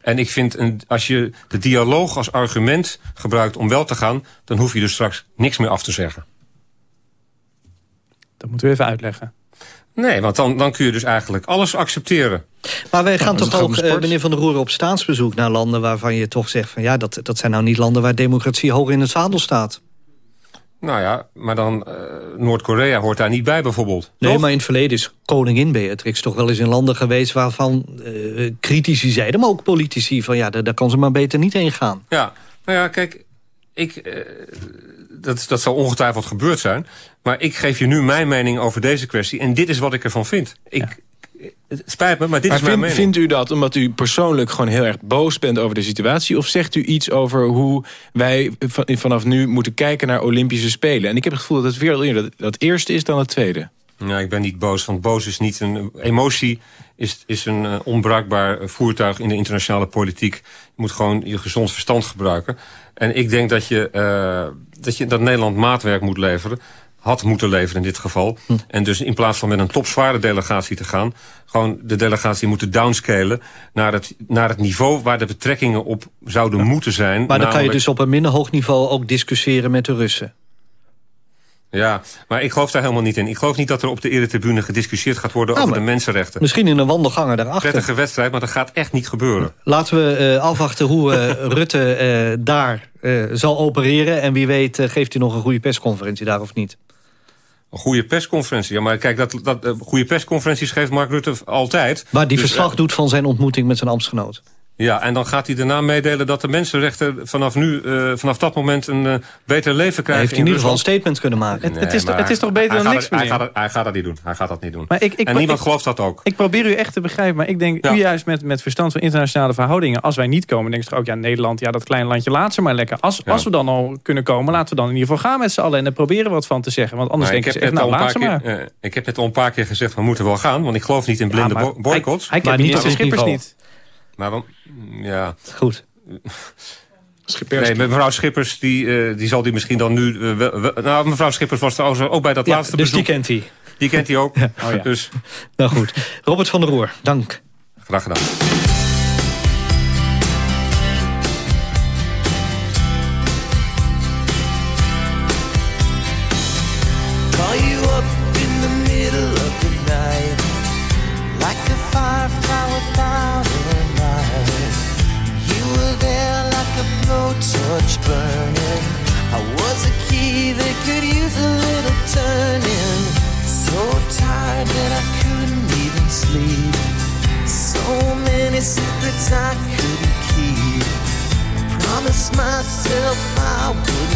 En ik vind, een, als je de dialoog als argument gebruikt om wel te gaan... dan hoef je dus straks niks meer af te zeggen. Dat moeten we even uitleggen. Nee, want dan, dan kun je dus eigenlijk alles accepteren. Maar wij Nou, gaan toch ook, eh, sport. meneer Van der Roer, op staatsbezoek naar landen... waarvan je toch zegt van ja, dat, dat zijn nou niet landen... waar democratie hoog in het zadel staat. Nou ja, maar dan eh, Noord-Korea hoort daar niet bij bijvoorbeeld. Nee, maar in het verleden is koningin Beatrix toch wel eens in landen geweest... waarvan eh, critici zeiden, maar ook politici... van ja, daar, daar kan ze maar beter niet heen gaan. Ja, nou ja, kijk, ik, eh, dat, dat zal ongetwijfeld gebeurd zijn. Maar ik geef je nu mijn mening over deze kwestie. En dit is wat ik ervan vind. Ik, Het spijt me, maar dit maar is mijn vind- mening. vindt u dat omdat u persoonlijk gewoon heel erg boos bent over de situatie? Of zegt u iets over hoe wij van- vanaf nu moeten kijken naar Olympische Spelen? En ik heb het gevoel dat het veel eerder dat, dat eerste is dan het tweede. Ja, ik ben niet boos, want boos is niet een... Emotie is, is een eh, onbruikbaar voertuig in de internationale politiek. Je moet gewoon je gezond verstand gebruiken. En ik denk dat, je, eh, dat, je, dat Nederland maatwerk moet leveren. Had moeten leveren in dit geval. En dus in plaats van met een topzware delegatie te gaan... gewoon de delegatie moeten downscalen... naar het, naar het niveau waar de betrekkingen op zouden moeten zijn. Maar dan kan je dus op een minder hoog niveau ook discussiëren met de Russen. Ja, maar ik geloof daar helemaal niet in. Ik geloof niet dat er op de eretribune gediscussieerd gaat worden... Nou, over de mensenrechten. Misschien in een wandelganger daarachter. Prettige wedstrijd, maar dat gaat echt niet gebeuren. Laten we eh, afwachten hoe eh, Rutte eh, daar zal opereren. En wie weet geeft hij nog een goede persconferentie daar of niet. Een goede persconferentie. Ja, maar kijk, dat, dat, goede persconferenties geeft Mark Rutte altijd. Waar die Dus, verslag doet van zijn ontmoeting met zijn ambtsgenoot. Ja, en dan gaat hij daarna meedelen dat de mensenrechten vanaf nu, eh, vanaf dat moment een eh, beter leven Hij krijgen. heeft in ieder geval een statement kunnen maken. Nee, maar het is toch beter hij dan niks, het- hij gaat, het- hij gaat dat niet doen. Hij gaat dat niet doen. Maar ik, ik, en niemand ik- gelooft dat ook. Ik probeer u echt te begrijpen, maar ik denk u juist met, met verstand van internationale verhoudingen. Als wij niet komen, denk ik toch ook, ja, Nederland, ja, dat kleine landje, laat ze maar lekker. Als, Ja. als we dan al kunnen komen, laten we dan in ieder geval gaan met z'n allen en er proberen wat van te zeggen. Want anders denken ik, echt, nou, laat ze maar. keer, eh, ik heb net al een paar keer gezegd, we moeten wel gaan. Want ik geloof niet in blinde maar bo- boycotts. hij- hij kent minister Schippers niet. Maar wel- ja. Goed. Nee, mevrouw Schippers, die, eh, die zal die misschien dan nu... eh, nou, mevrouw Schippers was trouwens ook bij dat Ja, laatste dus die bezoek. kent hij. Die kent hij ook. Oh ja. Dus Nou goed. Robert van der Roer, dank. graag gedaan. Myself I wouldn't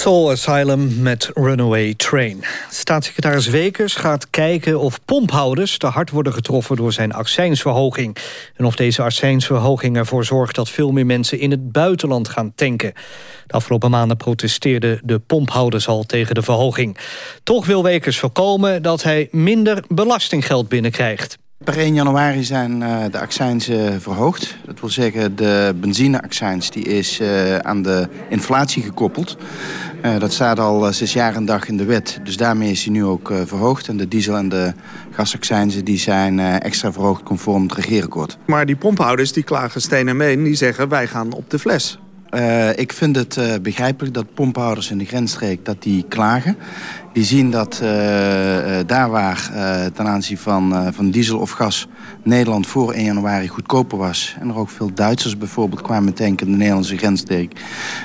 Soul Asylum met Runaway Train. Staatssecretaris Wekers gaat kijken of pomphouders te hard worden getroffen door zijn accijnsverhoging. En of deze accijnsverhoging ervoor zorgt dat veel meer mensen in het buitenland gaan tanken. De afgelopen maanden protesteerden de pomphouders al tegen de verhoging. Toch wil Wekers voorkomen dat hij minder belastinggeld binnenkrijgt. Per 1 januari zijn uh, de accijnzen verhoogd. Dat wil zeggen, de benzineaccijns die is uh, aan de inflatie gekoppeld. Uh, dat staat al zes jaar en dag in de wet. Dus daarmee is hij nu ook verhoogd. En de diesel- en de gasaccijnzen die zijn extra verhoogd conform het regeerakkoord. Maar die pomphouders die klagen steen en been. Die zeggen wij gaan op de fles. Uh, ik vind het uh, begrijpelijk dat pomphouders in de grensstreek dat die klagen. Die zien dat uh, daar waar ten aanzien van, van diesel of gas Nederland voor 1 januari goedkoper was... en er ook veel Duitsers bijvoorbeeld kwamen tanken de Nederlandse grensstreek...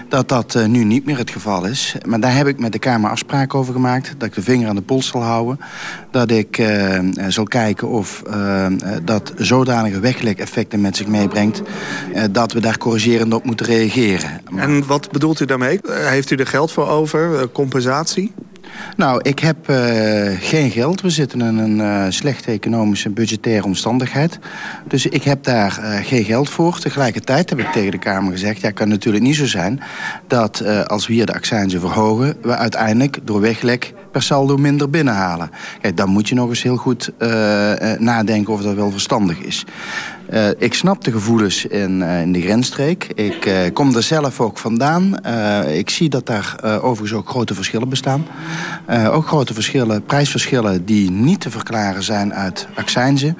dat dat nu niet meer het geval is. Maar daar heb ik met de Kamer afspraken over gemaakt. Dat ik de vinger aan de pols zal houden. Dat ik zal kijken of dat zodanige weglekeffecten met zich meebrengt... dat we daar corrigerend op moeten reageren. En wat bedoelt u daarmee? Heeft u er geld voor over? Compensatie? Nou, ik heb uh, geen geld. We zitten in een uh, slechte economische budgettaire omstandigheid. Dus ik heb daar uh, geen geld voor. Tegelijkertijd heb ik tegen de Kamer gezegd... ja, het kan natuurlijk niet zo zijn dat als we hier de accijnzen verhogen... we uiteindelijk door weglek per saldo minder binnenhalen. Kijk, dan moet je nog eens heel goed nadenken of dat wel verstandig is. Uh, ik snap de gevoelens in, uh, in de grensstreek. Ik kom er zelf ook vandaan. ik zie dat daar overigens ook grote verschillen bestaan. ook grote verschillen, prijsverschillen die niet te verklaren zijn uit accijnzen.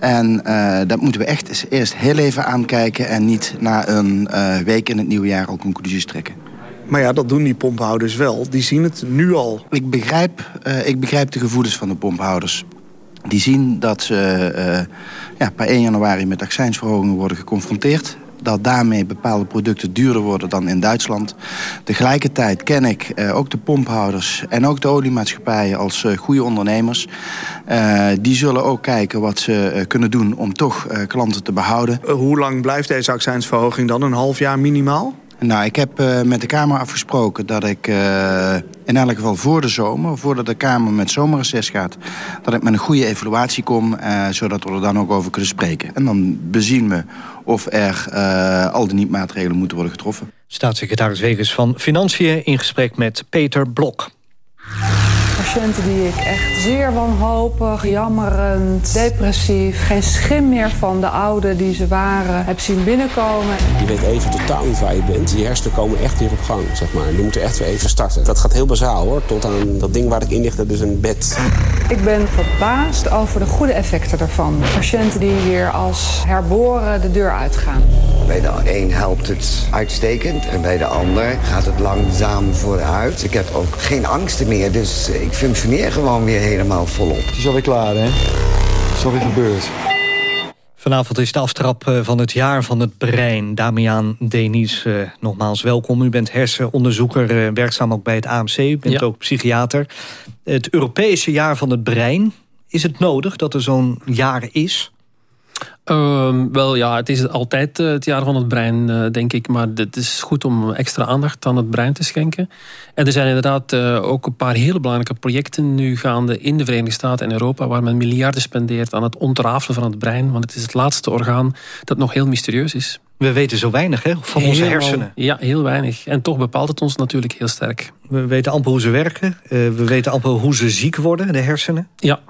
En dat moeten we echt eerst heel even aankijken... en niet na een week in het nieuwe jaar al conclusies trekken. Maar ja, dat doen die pomphouders wel. Die zien het nu al. Ik begrijp, ik begrijp de gevoelens van de pomphouders. Die zien dat ze uh, ja, per 1 januari met accijnsverhogingen worden geconfronteerd dat daarmee bepaalde producten duurder worden dan in Duitsland. Tegelijkertijd ken ik uh, ook de pomphouders en ook de oliemaatschappijen als goede ondernemers. Die zullen ook kijken wat ze kunnen doen om toch klanten te behouden. hoe lang blijft deze accijnsverhoging dan? Een half jaar minimaal? Nou, ik heb uh, met de Kamer afgesproken dat ik uh, in elk geval voor de zomer... voordat de Kamer met zomerreces gaat... dat ik met een goede evaluatie kom... Uh, zodat we er dan ook over kunnen spreken. En dan bezien we of er al de niet-maatregelen moeten worden getroffen. Staatssecretaris Wegers van Financiën in gesprek met Peter Blok. Patiënten die ik echt zeer wanhopig, jammerend, depressief... geen schim meer van de oude die ze waren, heb zien binnenkomen. Je weet even totaal niet waar je bent. Je hersenen komen echt weer op gang, zeg maar. Die moeten echt weer even starten. Dat gaat heel bazaal, hoor. Tot aan dat ding waar ik in lig, dat is een bed. Ik ben verbaasd over de goede effecten ervan. Patiënten die weer als herboren de deur uitgaan. Bij de een helpt het uitstekend en bij de ander gaat het langzaam vooruit. Ik heb ook geen angsten meer, dus ik functioneer gewoon weer helemaal volop. Het is alweer klaar, hè? Het is alweer gebeurd. Vanavond is de aftrap eh, van het jaar van het brein. Damian Denis, uh, nogmaals welkom. U bent hersenonderzoeker, uh, werkzaam ook bij het AMC. U bent ja. ook psychiater. Het Europese jaar van het brein. Is het nodig dat er zo'n jaar is? Uh, wel ja, het is altijd uh, het jaar van het brein, uh, denk ik. Maar het is goed om extra aandacht aan het brein te schenken. En er zijn inderdaad uh, ook een paar hele belangrijke projecten nu gaande in de Verenigde Staten en Europa, waar men miljarden spendeert aan het ontrafelen van het brein. Want het is het laatste orgaan dat nog heel mysterieus is. We weten zo weinig hè, van onze hersenen. Ja, heel weinig. En toch bepaalt het ons natuurlijk heel sterk. We weten amper hoe ze werken. we weten amper hoe ze ziek worden, de hersenen. Ja,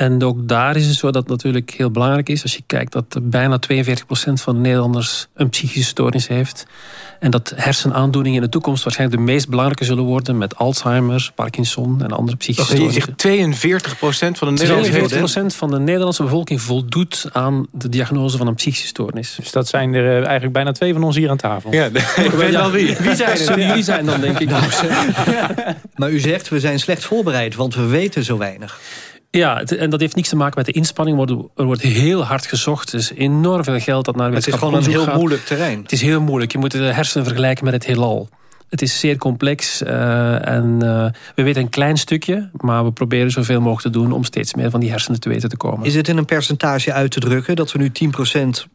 en ook daar is het zo dat het natuurlijk heel belangrijk is... als je kijkt dat bijna 42% van de Nederlanders een psychische stoornis heeft. En dat hersenaandoeningen in de toekomst waarschijnlijk de meest belangrijke zullen worden... met Alzheimer, Parkinson en andere psychische stoornissen. 42% van de Nederlandse 42% van de Nederlandse bevolking voldoet aan de diagnose van een psychische stoornis. Dus dat zijn er eigenlijk bijna twee van ons hier aan tafel. Ja, ik weet wel wie. Wie zijn het? Jullie zijn dan, denk ik. Nou, maar u zegt, we zijn slecht voorbereid, want we weten zo weinig. Ja, en dat heeft niks te maken met de inspanning. Er wordt heel hard gezocht. Er is enorm veel geld dat naar wetenschap Het is gewoon een heel moeilijk terrein. Het is heel moeilijk. Je moet de hersenen vergelijken met het heelal. Het is zeer complex uh, en uh, we weten een klein stukje... maar we proberen zoveel mogelijk te doen om steeds meer van die hersenen te weten te komen. Is het in een percentage uit te drukken dat we nu 10%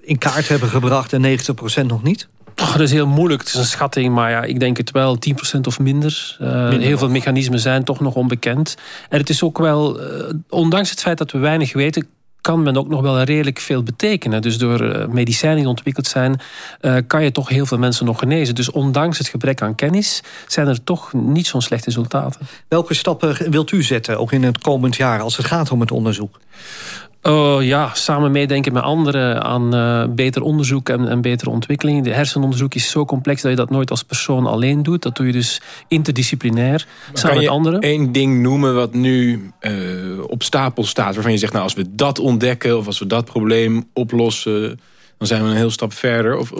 in kaart hebben gebracht en 90% nog niet? Oh, dat is heel moeilijk. Het is een schatting, maar ja, ik denk het wel 10% of minder. Uh, heel veel mechanismen zijn toch nog onbekend. En het is ook wel, uh, ondanks het feit dat we weinig weten kan men ook nog wel redelijk veel betekenen. Dus door uh, medicijnen die ontwikkeld zijn, uh, kan je toch heel veel mensen nog genezen. Dus ondanks het gebrek aan kennis zijn er toch niet zo'n slechte resultaten. Welke stappen wilt u zetten, ook in het komend jaar, als het gaat om het onderzoek? Uh, ja, samen meedenken met anderen aan uh, beter onderzoek en, en betere ontwikkeling. De hersenonderzoek is zo complex dat je dat nooit als persoon alleen doet. Dat doe je dus interdisciplinair, maar samen met anderen. één ding noemen wat nu uh, op stapel staat... waarvan je zegt, nou, als we dat ontdekken of als we dat probleem oplossen... dan zijn we een heel stap verder? Of,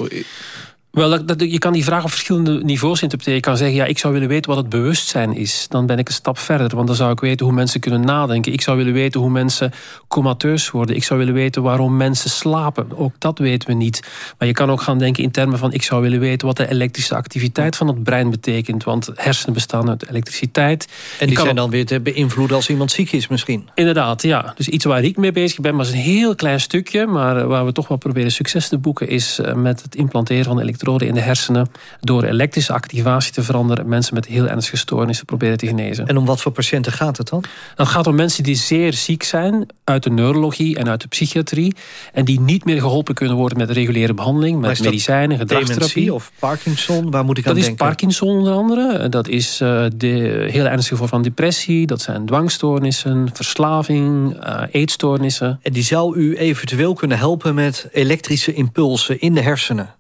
wel, dat, dat, je kan die vraag op verschillende niveaus interpreteren. Je kan zeggen, ja, ik zou willen weten wat het bewustzijn is. Dan ben ik een stap verder, want dan zou ik weten hoe mensen kunnen nadenken. Ik zou willen weten hoe mensen comateus worden. Ik zou willen weten waarom mensen slapen. Ook dat weten we niet. Maar je kan ook gaan denken in termen van... ik zou willen weten wat de elektrische activiteit van het brein betekent. Want hersenen bestaan uit elektriciteit. En die zijn dan weer te beïnvloeden als iemand ziek is misschien. Inderdaad, ja. Dus iets waar ik mee bezig ben, maar is een heel klein stukje. Maar waar we toch wel proberen succes te boeken... is met het implanteren van elektriciteit in de hersenen door elektrische activatie te veranderen mensen met heel ernstige stoornissen proberen te genezen. En om wat voor patiënten gaat het dan? Dat gaat om mensen die zeer ziek zijn uit de neurologie en uit de psychiatrie en die niet meer geholpen kunnen worden met reguliere behandeling, met medicijnen, gedragstherapie. of Parkinson? Waar moet ik aan dat denken? Dat is Parkinson onder andere. Dat is uh, de heel ernstige vorm van depressie. Dat zijn dwangstoornissen, verslaving, uh, eetstoornissen. En die zou u eventueel kunnen helpen met elektrische impulsen in de hersenen?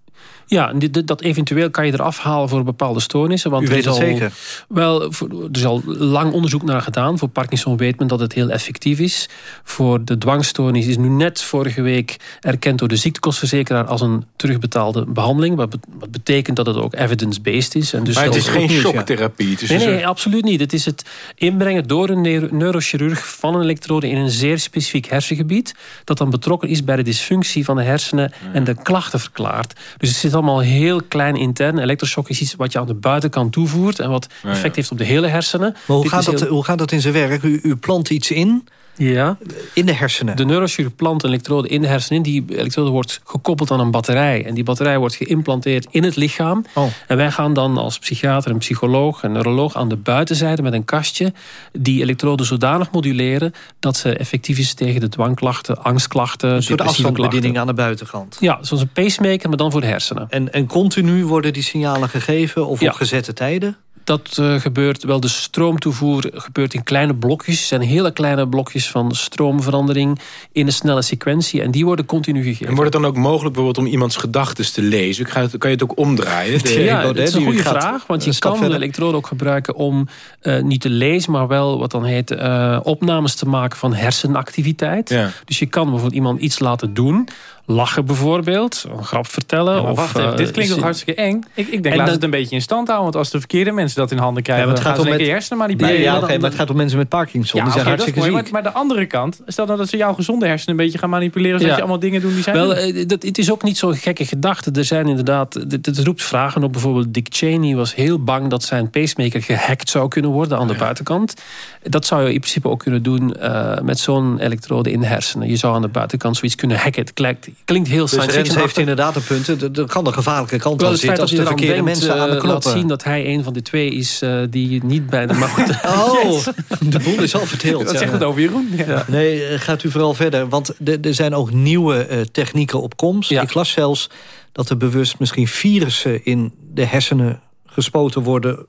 Ja, dat eventueel kan je eraf halen voor bepaalde stoornissen. Want U weet dat zeker? Wel, er is al lang onderzoek naar gedaan. Voor Parkinson weet men dat het heel effectief is. Voor de dwangstoornis is nu net vorige week erkend door de ziektekostverzekeraar als een terugbetaalde behandeling. Wat, betekent dat het ook evidence-based is. En dus maar het is geen shocktherapie? Ja. Nee, nee, absoluut niet. Het is het inbrengen door een neurochirurg van een elektrode in een zeer specifiek hersengebied. Dat dan betrokken is bij de dysfunctie van de hersenen en de klachten verklaart. Dus het zit allemaal heel klein intern. Elektroshock is iets wat je aan de buitenkant toevoert... en wat effect heeft op de hele hersenen. Maar hoe, gaat dat, heel... hoe gaat dat in zijn werk? U, u plant iets in... Ja. In de hersenen? De neurochirurg plant een elektrode in de hersenen. Die elektrode wordt gekoppeld aan een batterij. En die batterij wordt geïmplanteerd in het lichaam. Oh. En wij gaan dan als psychiater en psycholoog en neuroloog... aan de buitenzijde met een kastje... die elektrode zodanig moduleren... dat ze effectief is tegen de dwangklachten, angstklachten... Een soort afstandsbediening aan de buitenkant? Ja, zoals een pacemaker, maar dan voor de hersenen. En, en continu worden die signalen gegeven of ja. op gezette tijden? Dat uh, gebeurt wel, de stroomtoevoer gebeurt in kleine blokjes. Het zijn hele kleine blokjes van stroomverandering in een snelle sequentie. En die worden continu gegeven. En wordt het dan ook mogelijk bijvoorbeeld om iemands gedachten te lezen? Kan je het ook omdraaien? De ja, dat is een goede vraag. Want je kan de elektrode ook gebruiken om uh, niet te lezen... maar wel wat dan heet uh, opnames te maken van hersenactiviteit. Ja. Dus je kan bijvoorbeeld iemand iets laten doen lachen bijvoorbeeld, een grap vertellen. Ja, maar of, wacht even, dit klinkt toch hartstikke eng? Ik, ik denk, laat het een beetje in stand houden. Want als de verkeerde mensen dat in handen krijgen... Ja, dan gaan ze lekker je hersenen manipuleren. Ja, oké, okay, maar het gaat om mensen met Parkinson. Ja, die zijn okay, hartstikke mooi, ziek. Maar, maar de andere kant, stel nou dat ze jouw gezonde hersenen... een beetje gaan manipuleren... zodat Ja. je allemaal dingen doen die zijn Wel, eh, dat, het is ook niet zo'n gekke gedachte. Er zijn inderdaad, het, het roept vragen op. Bijvoorbeeld Dick Cheney was heel bang dat zijn pacemaker gehackt zou kunnen worden aan de buitenkant. Dat zou je in principe ook kunnen doen uh, met zo'n elektrode in de hersenen. Je zou aan de buitenkant zoiets kunnen hacken. Het klinkt, heel Dus science Rens fiction. heeft inderdaad een punt. Er- kan een gevaarlijke kant Wel, aan zitten als dat de je verkeerde eraan mensen denkt, aan de eh, knoppen. laat zien dat hij een van de twee is uh, die niet bij de... Goed, Oh, de boel is al verdeeld. Wat ja. zegt het over Jeroen? Ja. Nee, eh, gaat u vooral verder. Want er zijn ook nieuwe eh, technieken op komst. Ik las zelfs dat er bewust misschien virussen in de hersenen gespoten worden...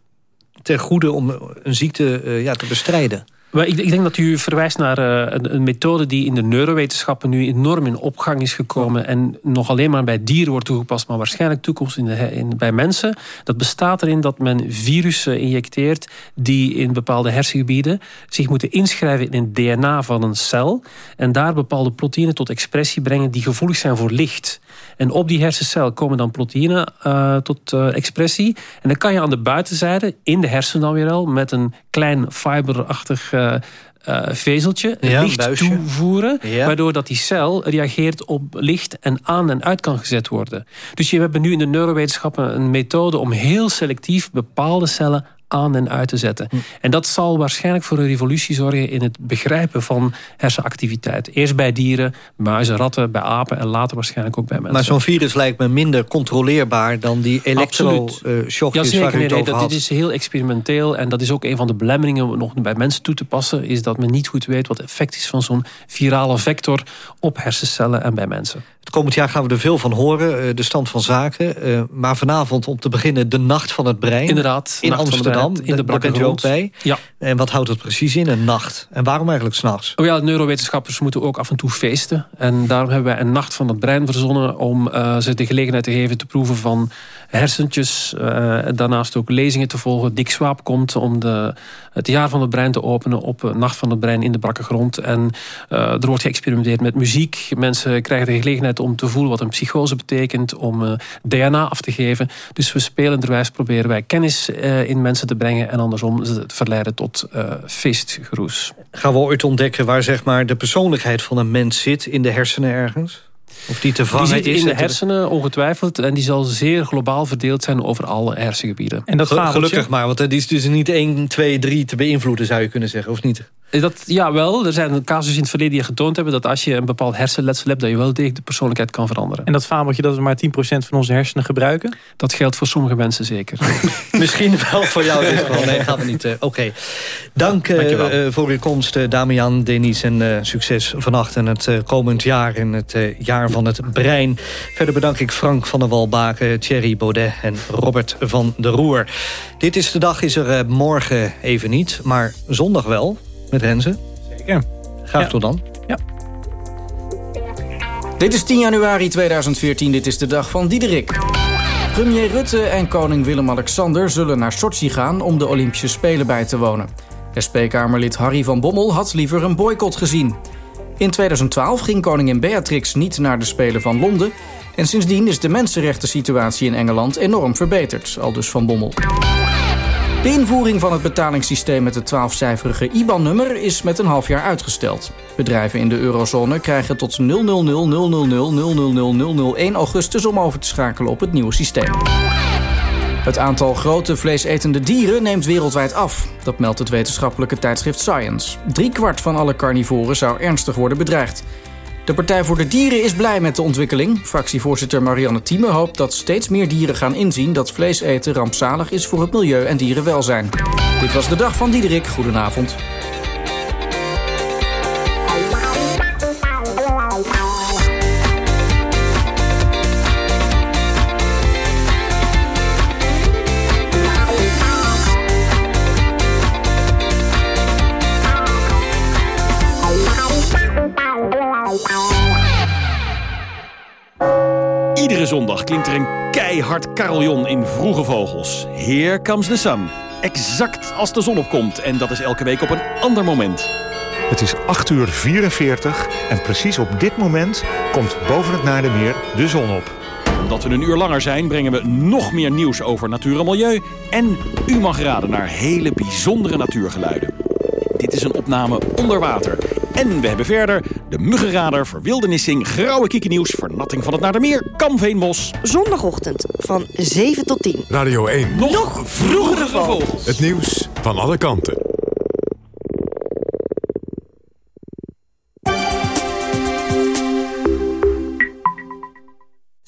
ten goede om een ziekte eh, ja, te bestrijden. Ik, ik denk dat u verwijst naar eh, een, een methode die in de neurowetenschappen nu enorm in opgang is gekomen en nog alleen maar bij dieren wordt toegepast, maar waarschijnlijk toekomst in de, in, bij mensen. Dat bestaat erin dat men virussen injecteert die in bepaalde hersengebieden zich moeten inschrijven in het DNA van een cel en daar bepaalde proteïnen tot expressie brengen die gevoelig zijn voor licht. En op die hersencel komen dan proteïnen uh, tot uh, expressie. En dan kan je aan de buitenzijde, in de hersenen dan weer al... met een klein fiberachtig vezeltje Ja, licht buisje. toevoeren... Ja. waardoor dat die cel reageert op licht en aan en uit kan gezet worden. Dus je hebt nu in de neurowetenschappen een methode... om heel selectief bepaalde cellen aan en uit te zetten. Hm. En dat zal waarschijnlijk voor een revolutie zorgen in het begrijpen van hersenactiviteit. Eerst bij dieren, muizen, ratten, bij apen en later waarschijnlijk ook bij mensen. Maar zo'n virus lijkt me minder controleerbaar dan die elektro-shockjes ja, waar u nee, dat, dit is heel experimenteel. En dat is ook een van de belemmeringen om nog bij mensen toe te passen. Is dat men niet goed weet wat het effect is van zo'n virale vector op hersencellen en bij mensen. Het komend jaar gaan we er veel van horen, eh, de stand van zaken. Eh, Maar vanavond om te beginnen de Nacht van het Brein. Inderdaad, In Amsterdam. In de Daar bent u ook Brakke bij. Ja. En wat houdt het precies in, een nacht? En waarom eigenlijk s'nachts? Oh ja, neurowetenschappers moeten ook af en toe feesten. En daarom hebben wij een nacht van het brein verzonnen... om eh, ze de gelegenheid te geven te proeven van hersentjes. eh, daarnaast ook lezingen te volgen. Dick Swaap komt om de, het jaar van het brein te openen... op eh, Nacht van het brein in de brakke grond. En eh, er wordt geëxperimenteerd met muziek. Mensen krijgen de gelegenheid om te voelen wat een psychose betekent... om DNA af te geven. Dus we spelenderwijs proberen wij kennis in mensen te brengen... en andersom ze te verleiden tot feestgeroes. Gaan we ooit ontdekken waar zeg maar, de persoonlijkheid van een mens zit in de hersenen ergens? Of die te Die is? in de hersenen ongetwijfeld. En die zal zeer globaal verdeeld zijn over alle hersengebieden. En dat Gelukkig maar, want die is dus niet 1, 2, 3 te beïnvloeden zou je kunnen zeggen, of niet? Dat, ja, wel. Er zijn casus in het verleden die getoond hebben... dat als je een bepaald hersenletsel hebt... dat je wel degelijk de persoonlijkheid kan veranderen. En dat fabeltje dat we maar 10% van onze hersenen gebruiken? Dat geldt voor sommige mensen zeker. Misschien wel voor jou dit geval. Nee, gaan we niet. eh, Oké. Dank eh, eh, voor uw komst, eh, Damian, Denis. En eh, succes vannacht en het eh, komend jaar in het eh, jaar van het brein. Verder bedank ik Frank van der Walbaken, Thierry Baudet en Robert van der Roer. Dit is de dag, is er eh, morgen even niet. Maar zondag wel, met Renze. Zeker. Graag Ja. tot dan. Dit is 10 januari 2014, dit is de dag van Diederik. Premier Rutte en koning Willem-Alexander zullen naar Sochi gaan om de Olympische Spelen bij te wonen. SP-Kamerlid Harry van Bommel had liever een boycott gezien. In 2012 ging koningin Beatrix niet naar de Spelen van Londen... en sindsdien is de mensenrechten situatie in Engeland enorm verbeterd, aldus van Bommel. De invoering van het betalingssysteem met het 12-cijferige IBAN-nummer is met een half jaar uitgesteld. Bedrijven in de eurozone krijgen tot 00000000001 augustus om over te schakelen op het nieuwe systeem. Het aantal grote vleesetende dieren neemt wereldwijd af. Dat meldt het wetenschappelijke tijdschrift Science. Driekwart van alle carnivoren zou ernstig worden bedreigd. De Partij voor de Dieren is blij met de ontwikkeling. Fractievoorzitter Marianne Thieme hoopt dat steeds meer dieren gaan inzien... dat vlees eten rampzalig is voor het milieu en dierenwelzijn. Dit was de dag van Diederik. Goedenavond. Iedere zondag klinkt er een keihard carillon in Vroege Vogels. Here comes the sun. Exact als de zon opkomt. En dat is elke week op een ander moment. Het is 8 uur 44 en precies op dit moment komt boven het Naardenmeer de zon op. Omdat we een uur langer zijn, brengen we nog meer nieuws over natuur en milieu. En u mag raden naar hele bijzondere natuurgeluiden. Dit is een opname onder water. En we hebben verder de muggenradar, verwildernissing, grauwe kiekennieuws, vernatting van het Naardermeer, Kamveenbos. Zondagochtend van 7 tot 10. Radio 1. Nog, vroegere vogels. Het nieuws van alle kanten.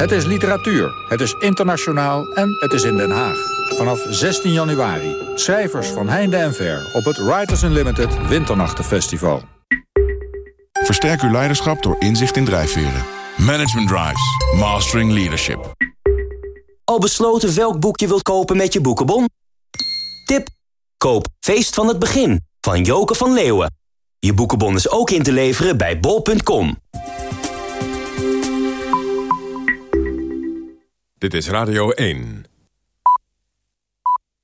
Het is literatuur, het is internationaal en het is in Den Haag. Vanaf 16 januari. Schrijvers van heinde en ver op het Writers Unlimited Winternachtenfestival. Versterk uw leiderschap door inzicht in drijfveren. Management Drives. Mastering Leadership. Al besloten welk boek je wilt kopen met je boekenbon? Tip: Koop Feest van het Begin van Joke van Leeuwen. Je boekenbon is ook in te leveren bij bol.com. Dit is Radio 1.